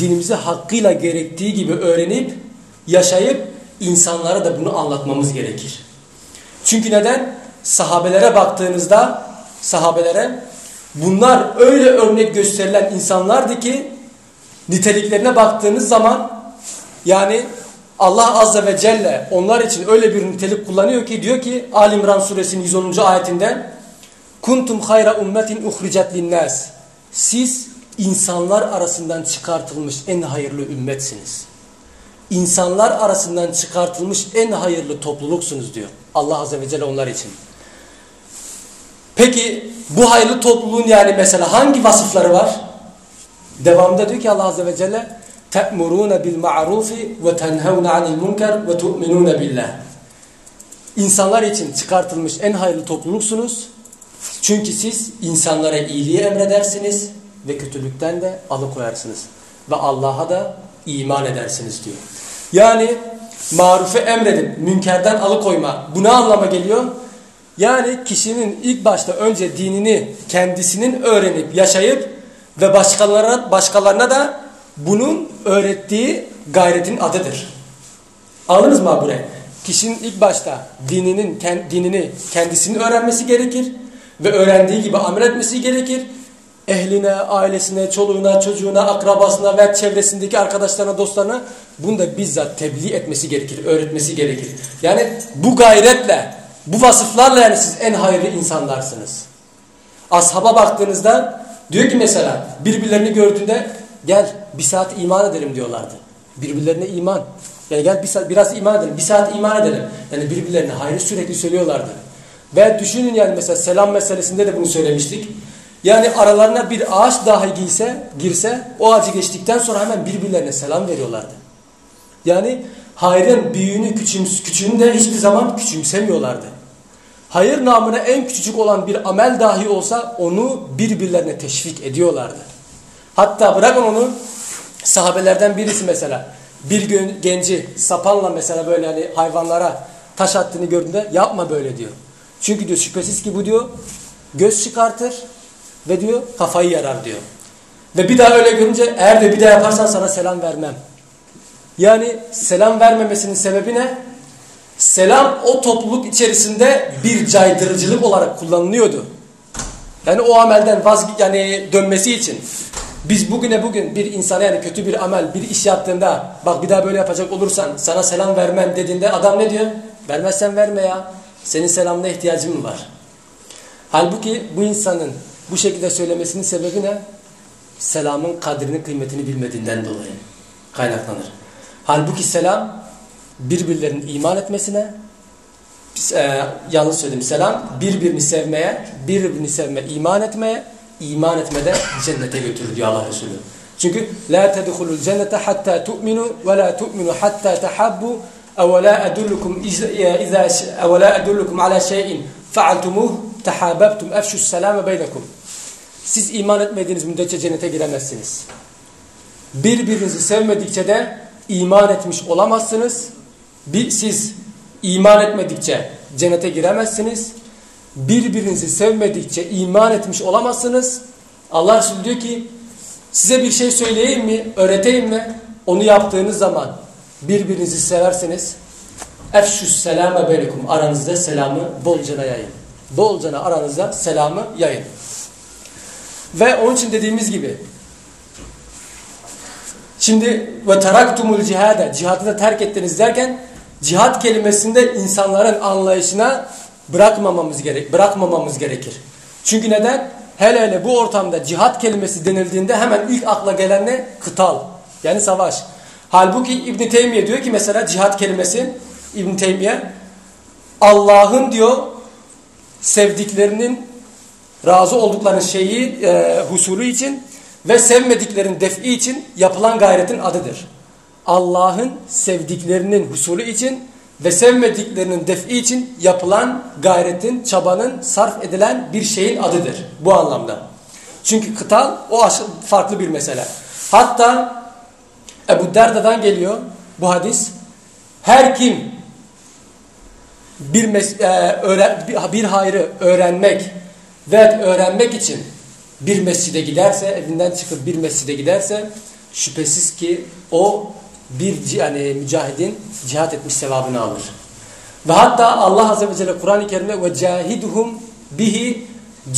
Dinimizi hakkıyla gerektiği gibi öğrenip, yaşayıp insanlara da bunu anlatmamız gerekir. Çünkü neden? Sahabelere baktığınızda, sahabelere bunlar öyle örnek gösterilen insanlardı ki niteliklerine baktığınız zaman yani Allah Azze ve Celle onlar için öyle bir nitelik kullanıyor ki diyor ki Ali İmran suresinin 110. ayetinde Kuntum hayra ummetin uhricet linnas. Siz insanlar arasından çıkartılmış en hayırlı ümmetsiniz. İnsanlar arasından çıkartılmış en hayırlı topluluksunuz diyor. Allah Azze ve Celle onlar için. Peki bu hayırlı topluluğun yani mesela hangi vasıfları var? Devamında diyor ki Allah Azze ve Celle te'murûne bil ma'rufi ve tenhevne anil munker ve tu'minûne billah. İnsanlar için çıkartılmış en hayırlı topluluksunuz. Çünkü siz insanlara iyiliği emredersiniz ve kötülükten de alıkoyarsınız. Ve Allah'a da iman edersiniz diyor. Yani marufe emredip münkerden alıkoyma bu ne anlama geliyor? Yani kişinin ilk başta önce dinini kendisinin öğrenip yaşayıp ve başkalarına, başkalarına da bunun öğrettiği gayretin adıdır. Anladınız mı buraya? Kişinin ilk başta dininin dinini kendisinin öğrenmesi gerekir ve öğrendiği gibi amel etmesi gerekir. Ehline, ailesine, çoluğuna, çocuğuna, akrabasına ve çevresindeki arkadaşlarına, dostlarına bunu da bizzat tebliğ etmesi gerekir, öğretmesi gerekir. Yani bu gayretle, bu vasıflarla yani siz en hayırlı insanlarsınız. Ashaba baktığınızda Diyor ki mesela birbirlerini gördüğünde gel bir saat iman edelim diyorlardı. Birbirlerine iman. Yani gel bir saat, biraz iman edelim, bir saat iman edelim. Yani birbirlerine hayrı sürekli söylüyorlardı. Ve düşünün yani mesela selam meselesinde de bunu söylemiştik. Yani aralarına bir ağaç dahi girse, girse o ağacı geçtikten sonra hemen birbirlerine selam veriyorlardı. Yani hayrın büyüğünü küçüğünü de hiçbir zaman küçümsemiyorlardı hayır namına en küçücük olan bir amel dahi olsa onu birbirlerine teşvik ediyorlardı. Hatta bırakın onu sahabelerden birisi mesela bir genci sapanla mesela böyle hani hayvanlara taş attığını gördüğünde yapma böyle diyor. Çünkü diyor şüphesiz ki bu diyor göz çıkartır ve diyor kafayı yarar diyor. Ve bir daha öyle görünce eğer de bir daha yaparsan sana selam vermem. Yani selam vermemesinin sebebi ne? Selam o topluluk içerisinde bir caydırıcılık olarak kullanılıyordu. Yani o amelden vazge yani dönmesi için. Biz bugüne bugün bir insana yani kötü bir amel, bir iş yaptığında bak bir daha böyle yapacak olursan sana selam vermem dediğinde adam ne diyor? Vermezsen verme ya. Senin selamına ihtiyacım var. Halbuki bu insanın bu şekilde söylemesinin sebebi ne? Selamın kadrini, kıymetini bilmediğinden dolayı kaynaklanır. Halbuki selam birbirlerinin iman etmesine, e, yanlış söyledim selam, birbirini sevmeye, birbirini sevme, iman etmeye, iman etmede cennete götürür diyor Allah Resulü. Çünkü la tedhulul cennete hatta tu'minu ve la tu'minu hatta tahabbu أولا أدلكم إذا أولا أدلكم على شيء فعلتموه تحاببتم أفشوا السلام بينكم siz iman etmediğiniz müddetçe cennete giremezsiniz. Birbirinizi sevmedikçe de iman etmiş olamazsınız. Bir, siz iman etmedikçe cennete giremezsiniz. Birbirinizi sevmedikçe iman etmiş olamazsınız. Allah Resulü diyor ki size bir şey söyleyeyim mi, öğreteyim mi? Onu yaptığınız zaman birbirinizi severseniz efşus selame beylekum aranızda selamı bolcana yayın. Bolcana aranızda selamı yayın. Ve onun için dediğimiz gibi şimdi ve taraktumul cihade cihadı da terk ettiniz derken cihat kelimesinde insanların anlayışına bırakmamamız gerek bırakmamamız gerekir. Çünkü neden? Hele hele bu ortamda cihat kelimesi denildiğinde hemen ilk akla gelen ne? Kıtal. Yani savaş. Halbuki İbn Teymiye diyor ki mesela cihat kelimesi İbn Teymiye Allah'ın diyor sevdiklerinin razı oldukları şeyi e, husulü için ve sevmediklerin defi için yapılan gayretin adıdır. Allah'ın sevdiklerinin husulü için ve sevmediklerinin defi için yapılan gayretin, çabanın sarf edilen bir şeyin adıdır bu anlamda. Çünkü kıtal o farklı bir mesele. Hatta Ebu Derda'dan geliyor bu hadis. Her kim bir, e, öğren, bir hayrı öğrenmek ve öğrenmek için bir mescide giderse, evinden çıkıp bir mescide giderse şüphesiz ki o bir yani mücahidin cihat etmiş sevabını alır. Ve hatta Allah Azze ve Celle Kur'an-ı Kerim'de ve cahiduhum bihi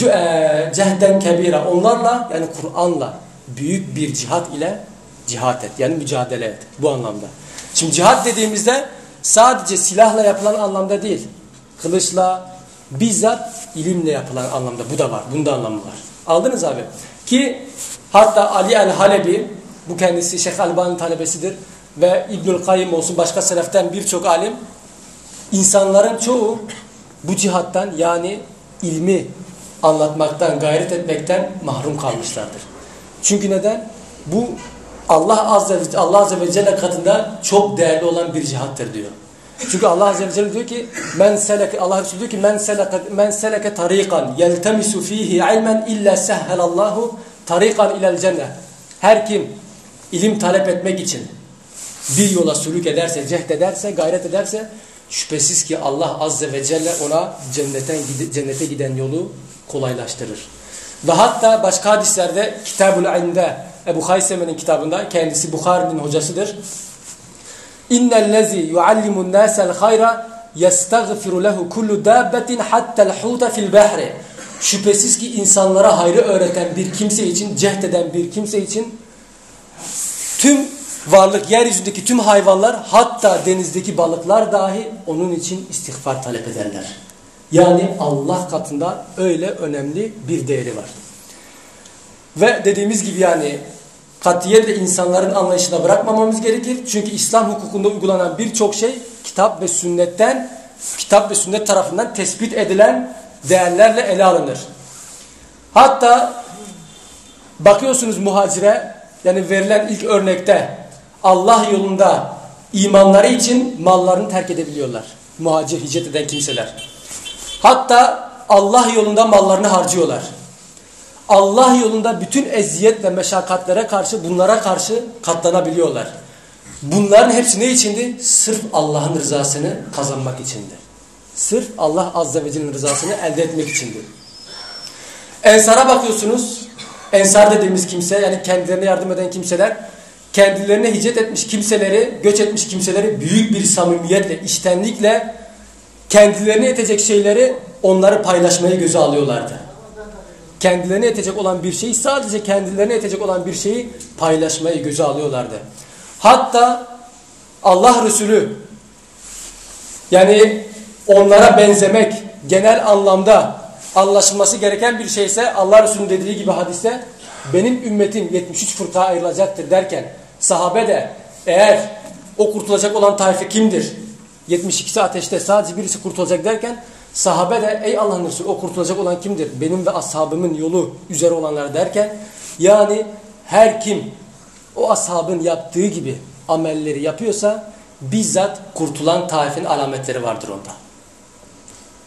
e, cehden kebira onlarla yani Kur'an'la büyük bir cihat ile cihat et. Yani mücadele et. Bu anlamda. Şimdi cihat dediğimizde sadece silahla yapılan anlamda değil. Kılıçla, bizzat ilimle yapılan anlamda. Bu da var. Bunda anlamı var. Aldınız abi. Ki hatta Ali el-Halebi bu kendisi Şeyh Albani talebesidir. Ve İbnül Kayyım olsun başka seleften birçok alim insanların çoğu bu cihattan yani ilmi anlatmaktan, gayret etmekten mahrum kalmışlardır. Çünkü neden? Bu Allah Azze ve, Allah Azze ve Celle katında çok değerli olan bir cihattır diyor. Çünkü Allah Azze ve Celle diyor ki men seleke Allah Resulü diyor ki men seleke men seleke tariqan yeltemisu fihi ilmen illa sehhelallahu tariqan ilel cennet. Her kim ilim talep etmek için bir yola sülük ederse, cehd ederse, gayret ederse şüphesiz ki Allah Azze ve Celle ona cennetten cennete giden yolu kolaylaştırır. Ve hatta başka hadislerde Kitabul İnde Ebu Hayseme'nin kitabında kendisi Bukhari'nin hocasıdır. İnnellezî yuallimun nâsel hayra yestagfiru lehu kullu dabbetin hattel huta fil bahri. Şüphesiz ki insanlara hayrı öğreten bir kimse için, cehdeden bir kimse için tüm varlık, yeryüzündeki tüm hayvanlar hatta denizdeki balıklar dahi onun için istiğfar talep ederler. Yani Allah katında öyle önemli bir değeri var. Ve dediğimiz gibi yani katiyetle insanların anlayışına bırakmamamız gerekir. Çünkü İslam hukukunda uygulanan birçok şey kitap ve sünnetten, kitap ve sünnet tarafından tespit edilen değerlerle ele alınır. Hatta bakıyorsunuz muhacire yani verilen ilk örnekte Allah yolunda imanları için mallarını terk edebiliyorlar. Muhacir, hicret eden kimseler. Hatta Allah yolunda mallarını harcıyorlar. Allah yolunda bütün eziyet ve meşakkatlere karşı bunlara karşı katlanabiliyorlar. Bunların hepsi ne içindi? Sırf Allah'ın rızasını kazanmak içindi. Sırf Allah Azze ve Celle'nin rızasını elde etmek içindi. Ensara bakıyorsunuz. Ensar dediğimiz kimse yani kendilerine yardım eden kimseler kendilerine hicret etmiş kimseleri, göç etmiş kimseleri büyük bir samimiyetle, iştenlikle kendilerine yetecek şeyleri onları paylaşmayı göze alıyorlardı kendilerine yetecek olan bir şeyi sadece kendilerine yetecek olan bir şeyi paylaşmayı göze alıyorlardı. Hatta Allah Resulü yani onlara benzemek genel anlamda anlaşılması gereken bir şeyse Allah Resulü'nün dediği gibi hadiste benim ümmetim 73 fırka ayrılacaktır derken sahabe de eğer o kurtulacak olan tayfe kimdir? 72'si ateşte sadece birisi kurtulacak derken Sahabe de ey Allah'ın Resulü o kurtulacak olan kimdir? Benim ve ashabımın yolu üzere olanlar derken yani her kim o ashabın yaptığı gibi amelleri yapıyorsa bizzat kurtulan taifenin alametleri vardır onda.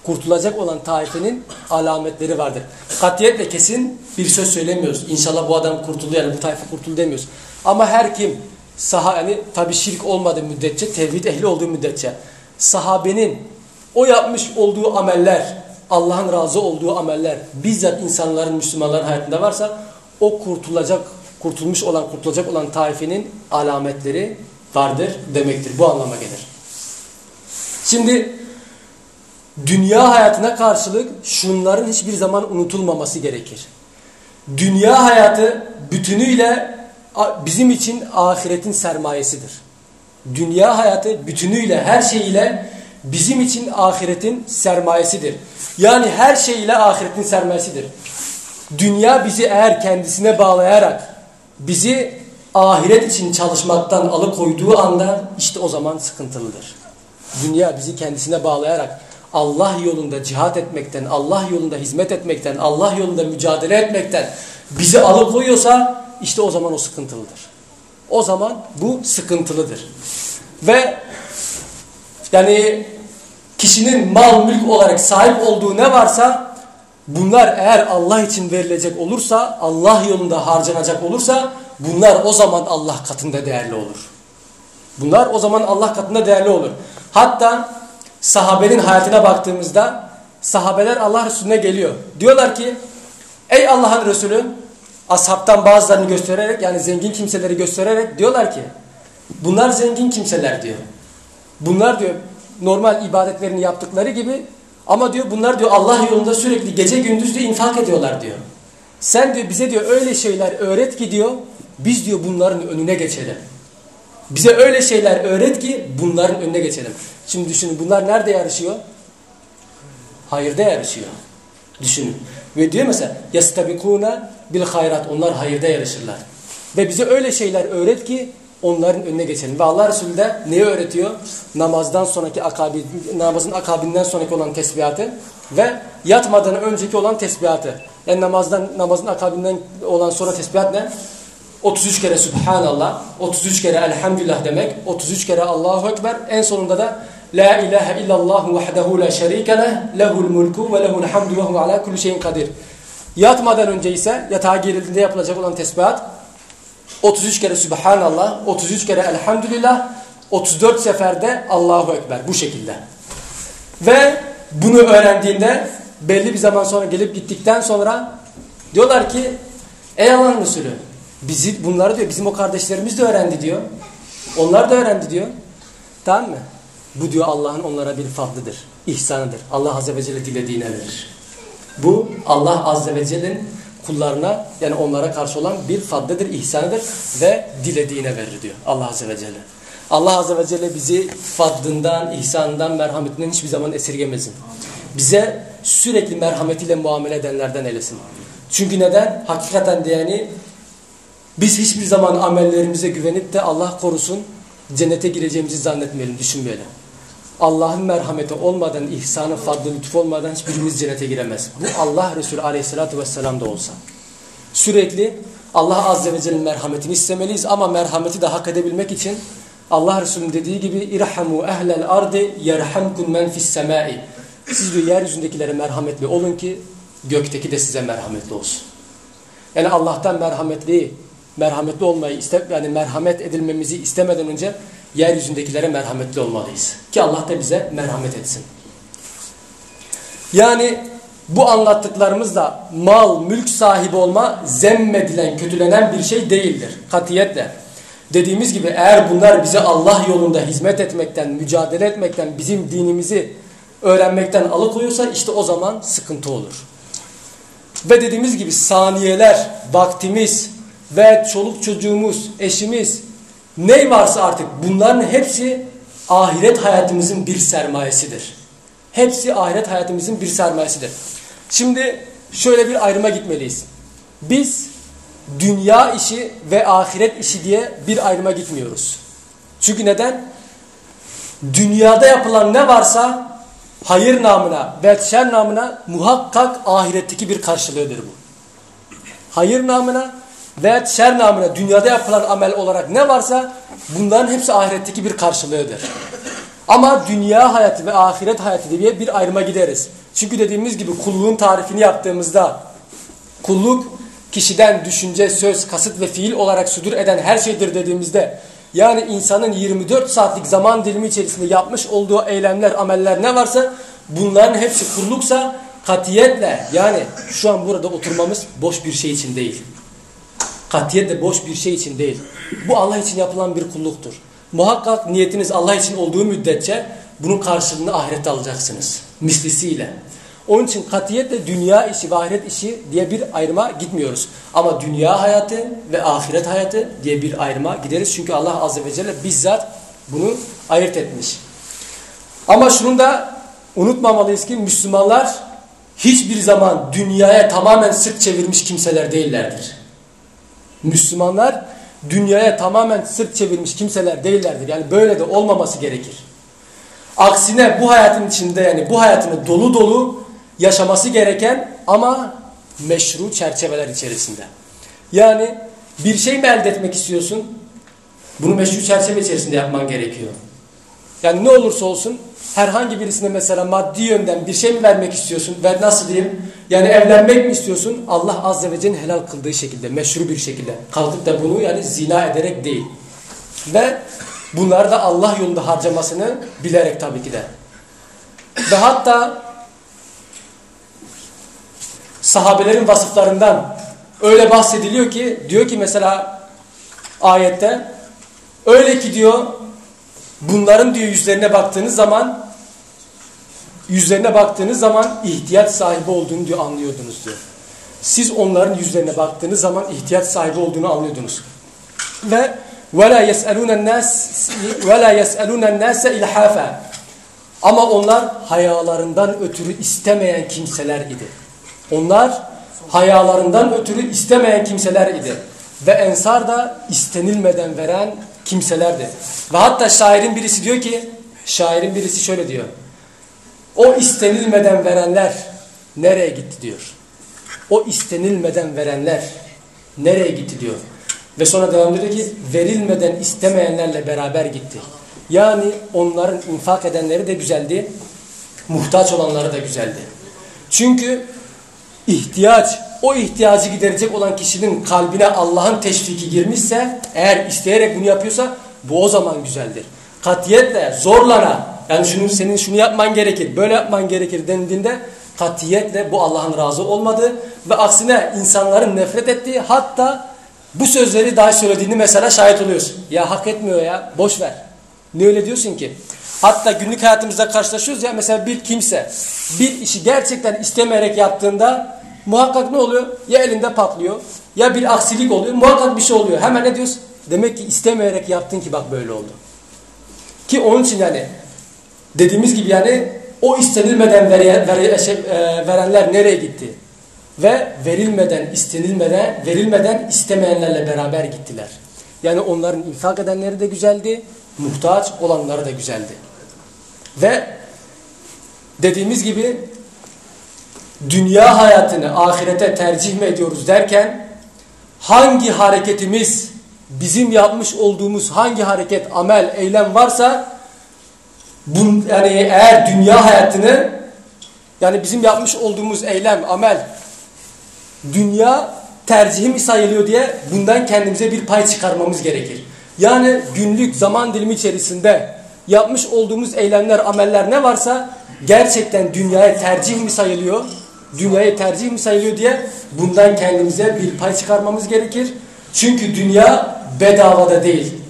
Kurtulacak olan taifenin alametleri vardır. Katiyetle kesin bir söz söylemiyoruz. İnşallah bu adam kurtuldu yani bu tayfa kurtuldu demiyoruz. Ama her kim saha yani tabi şirk olmadığı müddetçe, tevhid ehli olduğu müddetçe sahabenin o yapmış olduğu ameller, Allah'ın razı olduğu ameller bizzat insanların, Müslümanların hayatında varsa o kurtulacak, kurtulmuş olan, kurtulacak olan taifenin alametleri vardır demektir. Bu anlama gelir. Şimdi dünya hayatına karşılık şunların hiçbir zaman unutulmaması gerekir. Dünya hayatı bütünüyle bizim için ahiretin sermayesidir. Dünya hayatı bütünüyle her şeyiyle bizim için ahiretin sermayesidir. Yani her şeyiyle ahiretin sermayesidir. Dünya bizi eğer kendisine bağlayarak bizi ahiret için çalışmaktan alıkoyduğu anda işte o zaman sıkıntılıdır. Dünya bizi kendisine bağlayarak Allah yolunda cihat etmekten, Allah yolunda hizmet etmekten, Allah yolunda mücadele etmekten bizi alıkoyuyorsa işte o zaman o sıkıntılıdır. O zaman bu sıkıntılıdır. Ve yani kişinin mal mülk olarak sahip olduğu ne varsa bunlar eğer Allah için verilecek olursa, Allah yolunda harcanacak olursa bunlar o zaman Allah katında değerli olur. Bunlar o zaman Allah katında değerli olur. Hatta sahabenin hayatına baktığımızda sahabeler Allah Resulüne geliyor. Diyorlar ki ey Allah'ın Resulü ashabtan bazılarını göstererek yani zengin kimseleri göstererek diyorlar ki bunlar zengin kimseler diyor. Bunlar diyor normal ibadetlerini yaptıkları gibi ama diyor bunlar diyor Allah yolunda sürekli gece gündüz diyor infak ediyorlar diyor. Sen diyor bize diyor öyle şeyler öğret ki diyor biz diyor bunların önüne geçelim. Bize öyle şeyler öğret ki bunların önüne geçelim. Şimdi düşünün bunlar nerede yarışıyor? Hayırda yarışıyor. Düşünün. Ve diyor mesela yastabikuna bil hayrat. Onlar hayırda yarışırlar. Ve bize öyle şeyler öğret ki onların önüne geçelim. Ve Allah Resulü de neyi öğretiyor? Namazdan sonraki akabi, namazın akabinden sonraki olan tesbihatı ve yatmadan önceki olan tesbihatı. Yani namazdan namazın akabinden olan sonra tesbihat ne? 33 kere Subhanallah, 33 kere Elhamdülillah demek, 33 kere Allahu Ekber, en sonunda da La ilahe illallah vahdehu la şerike leh, lehul mulku ve lehul hamdu ve ala kulli şeyin kadir. Yatmadan önce ise yatağa girildiğinde yapılacak olan tesbihat 33 kere Subhanallah, 33 kere Elhamdülillah, 34 seferde Allahu Ekber bu şekilde. Ve bunu öğrendiğinde belli bir zaman sonra gelip gittikten sonra diyorlar ki ey Allah'ın Resulü bizi, bunları diyor bizim o kardeşlerimiz de öğrendi diyor. Onlar da öğrendi diyor. Tamam mı? Bu diyor Allah'ın onlara bir fadlıdır, ihsanıdır. Allah Azze ve Celle dilediğine verir. Bu Allah Azze ve Celle'nin kullarına yani onlara karşı olan bir fadlıdır, ihsanıdır ve dilediğine verir diyor Allah Azze ve Celle. Allah Azze ve Celle bizi fadlından, ihsanından, merhametinden hiçbir zaman esirgemesin. Bize sürekli merhametiyle muamele edenlerden eylesin. Çünkü neden? Hakikaten de yani biz hiçbir zaman amellerimize güvenip de Allah korusun cennete gireceğimizi zannetmeyelim, düşünmeyelim. Allah'ın merhameti olmadan, ihsanı, fadlı, lütfu olmadan hiçbirimiz cennete giremez. Bu Allah Resulü aleyhissalatü vesselam da olsa. Sürekli Allah Azze ve Celle'nin merhametini istemeliyiz ama merhameti de hak edebilmek için Allah Resulü'nün dediği gibi irhamu ehlel ardi yerhamkun men fis semai. Siz diyor yeryüzündekilere merhametli olun ki gökteki de size merhametli olsun. Yani Allah'tan merhametli, merhametli olmayı iste, yani merhamet edilmemizi istemeden önce yeryüzündekilere merhametli olmalıyız. Ki Allah da bize merhamet etsin. Yani bu anlattıklarımızda mal, mülk sahibi olma zemmedilen, kötülenen bir şey değildir. Katiyetle. Dediğimiz gibi eğer bunlar bize Allah yolunda hizmet etmekten, mücadele etmekten, bizim dinimizi öğrenmekten alıkoyuyorsa işte o zaman sıkıntı olur. Ve dediğimiz gibi saniyeler, vaktimiz ve çoluk çocuğumuz, eşimiz, ne varsa artık bunların hepsi ahiret hayatımızın bir sermayesidir. Hepsi ahiret hayatımızın bir sermayesidir. Şimdi şöyle bir ayrıma gitmeliyiz. Biz dünya işi ve ahiret işi diye bir ayrıma gitmiyoruz. Çünkü neden? Dünyada yapılan ne varsa hayır namına ve şer namına muhakkak ahiretteki bir karşılığıdır bu. Hayır namına veya şer namına dünyada yapılan amel olarak ne varsa bunların hepsi ahiretteki bir karşılığıdır. Ama dünya hayatı ve ahiret hayatı diye bir ayrıma gideriz. Çünkü dediğimiz gibi kulluğun tarifini yaptığımızda kulluk kişiden düşünce, söz, kasıt ve fiil olarak sudur eden her şeydir dediğimizde yani insanın 24 saatlik zaman dilimi içerisinde yapmış olduğu eylemler, ameller ne varsa bunların hepsi kulluksa katiyetle yani şu an burada oturmamız boş bir şey için değil. Katiyetle boş bir şey için değil. Bu Allah için yapılan bir kulluktur. Muhakkak niyetiniz Allah için olduğu müddetçe bunun karşılığını ahirette alacaksınız. Mislisiyle. Onun için katiyetle dünya işi ve ahiret işi diye bir ayrıma gitmiyoruz. Ama dünya hayatı ve ahiret hayatı diye bir ayrıma gideriz. Çünkü Allah Azze ve Celle bizzat bunu ayırt etmiş. Ama şunu da unutmamalıyız ki Müslümanlar hiçbir zaman dünyaya tamamen sırt çevirmiş kimseler değillerdir. Müslümanlar dünyaya tamamen sırt çevirmiş kimseler değillerdir. Yani böyle de olmaması gerekir. Aksine bu hayatın içinde yani bu hayatını dolu dolu yaşaması gereken ama meşru çerçeveler içerisinde. Yani bir şey mi elde etmek istiyorsun? Bunu meşru çerçeve içerisinde yapman gerekiyor. Yani ne olursa olsun herhangi birisine mesela maddi yönden bir şey mi vermek istiyorsun? Ver nasıl diyeyim? Yani evlenmek mi istiyorsun? Allah Azze ve Celle'nin helal kıldığı şekilde, meşru bir şekilde. Kalkıp da bunu yani zina ederek değil. Ve bunları da Allah yolunda harcamasını bilerek tabii ki de. Ve hatta sahabelerin vasıflarından öyle bahsediliyor ki diyor ki mesela ayette öyle ki diyor bunların diyor yüzlerine baktığınız zaman yüzlerine baktığınız zaman ihtiyaç sahibi olduğunu diyor anlıyordunuz diyor. Siz onların yüzlerine baktığınız zaman ihtiyaç sahibi olduğunu anlıyordunuz. Ve وَلَا يَسْأَلُونَ النَّاسِ وَلَا يَسْأَلُونَ النَّاسَ اِلْحَافًا Ama onlar hayalarından ötürü istemeyen kimseler idi. Onlar hayalarından ötürü istemeyen kimseler idi. Ve ensar da istenilmeden veren kimselerdi. Ve hatta şairin birisi diyor ki, şairin birisi şöyle diyor. O istenilmeden verenler nereye gitti diyor. O istenilmeden verenler nereye gitti diyor. Ve sonra devam ediyor ki verilmeden istemeyenlerle beraber gitti. Yani onların infak edenleri de güzeldi. Muhtaç olanları da güzeldi. Çünkü ihtiyaç, o ihtiyacı giderecek olan kişinin kalbine Allah'ın teşviki girmişse, eğer isteyerek bunu yapıyorsa bu o zaman güzeldir. Katiyetle, zorlana, yani şunu, senin şunu yapman gerekir, böyle yapman gerekir dendiğinde katiyetle bu Allah'ın razı olmadığı ve aksine insanların nefret ettiği hatta bu sözleri daha söylediğini mesela şahit oluyorsun. Ya hak etmiyor ya boş ver. Ne öyle diyorsun ki? Hatta günlük hayatımızda karşılaşıyoruz ya mesela bir kimse bir işi gerçekten istemeyerek yaptığında muhakkak ne oluyor? Ya elinde patlıyor ya bir aksilik oluyor muhakkak bir şey oluyor. Hemen ne diyorsun? Demek ki istemeyerek yaptın ki bak böyle oldu. Ki onun için yani dediğimiz gibi yani o istenilmeden veren, veren, şey, e, verenler nereye gitti? Ve verilmeden, istenilmeden, verilmeden istemeyenlerle beraber gittiler. Yani onların infak edenleri de güzeldi, muhtaç olanları da güzeldi. Ve dediğimiz gibi dünya hayatını ahirete tercih mi ediyoruz derken hangi hareketimiz bizim yapmış olduğumuz hangi hareket, amel, eylem varsa bun, yani eğer dünya hayatını yani bizim yapmış olduğumuz eylem, amel dünya tercihi sayılıyor diye bundan kendimize bir pay çıkarmamız gerekir. Yani günlük zaman dilimi içerisinde yapmış olduğumuz eylemler, ameller ne varsa gerçekten dünyaya tercih mi sayılıyor? Dünyaya tercih mi sayılıyor diye bundan kendimize bir pay çıkarmamız gerekir. Çünkü dünya bedavada değil.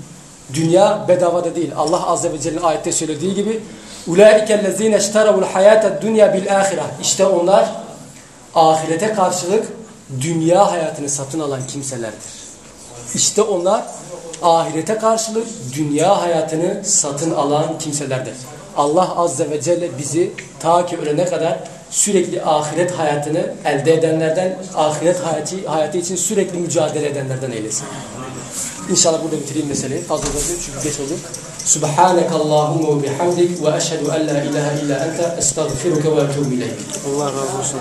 Dünya bedavada değil. Allah Azze ve Celle'nin ayette söylediği gibi اُولَٰئِكَ الَّذ۪ينَ اشْتَرَوُ الْحَيَاةَ الدُّنْيَا بِالْآخِرَةِ İşte onlar ahirete karşılık dünya hayatını satın alan kimselerdir. İşte onlar ahirete karşılık dünya hayatını satın alan kimselerdir. Allah Azze ve Celle bizi ta ki ölene kadar sürekli ahiret hayatını elde edenlerden, ahiret hayatı, hayatı için sürekli mücadele edenlerden eylesin. İnşallah burada bitireyim meseleyi. Fazla uzatıyor çünkü geç olur. Subhaneke Allahumma bihamdik ve eşhedü en la ilahe illa ente estağfiruke ve etûbü ileyk. Allah razı olsun.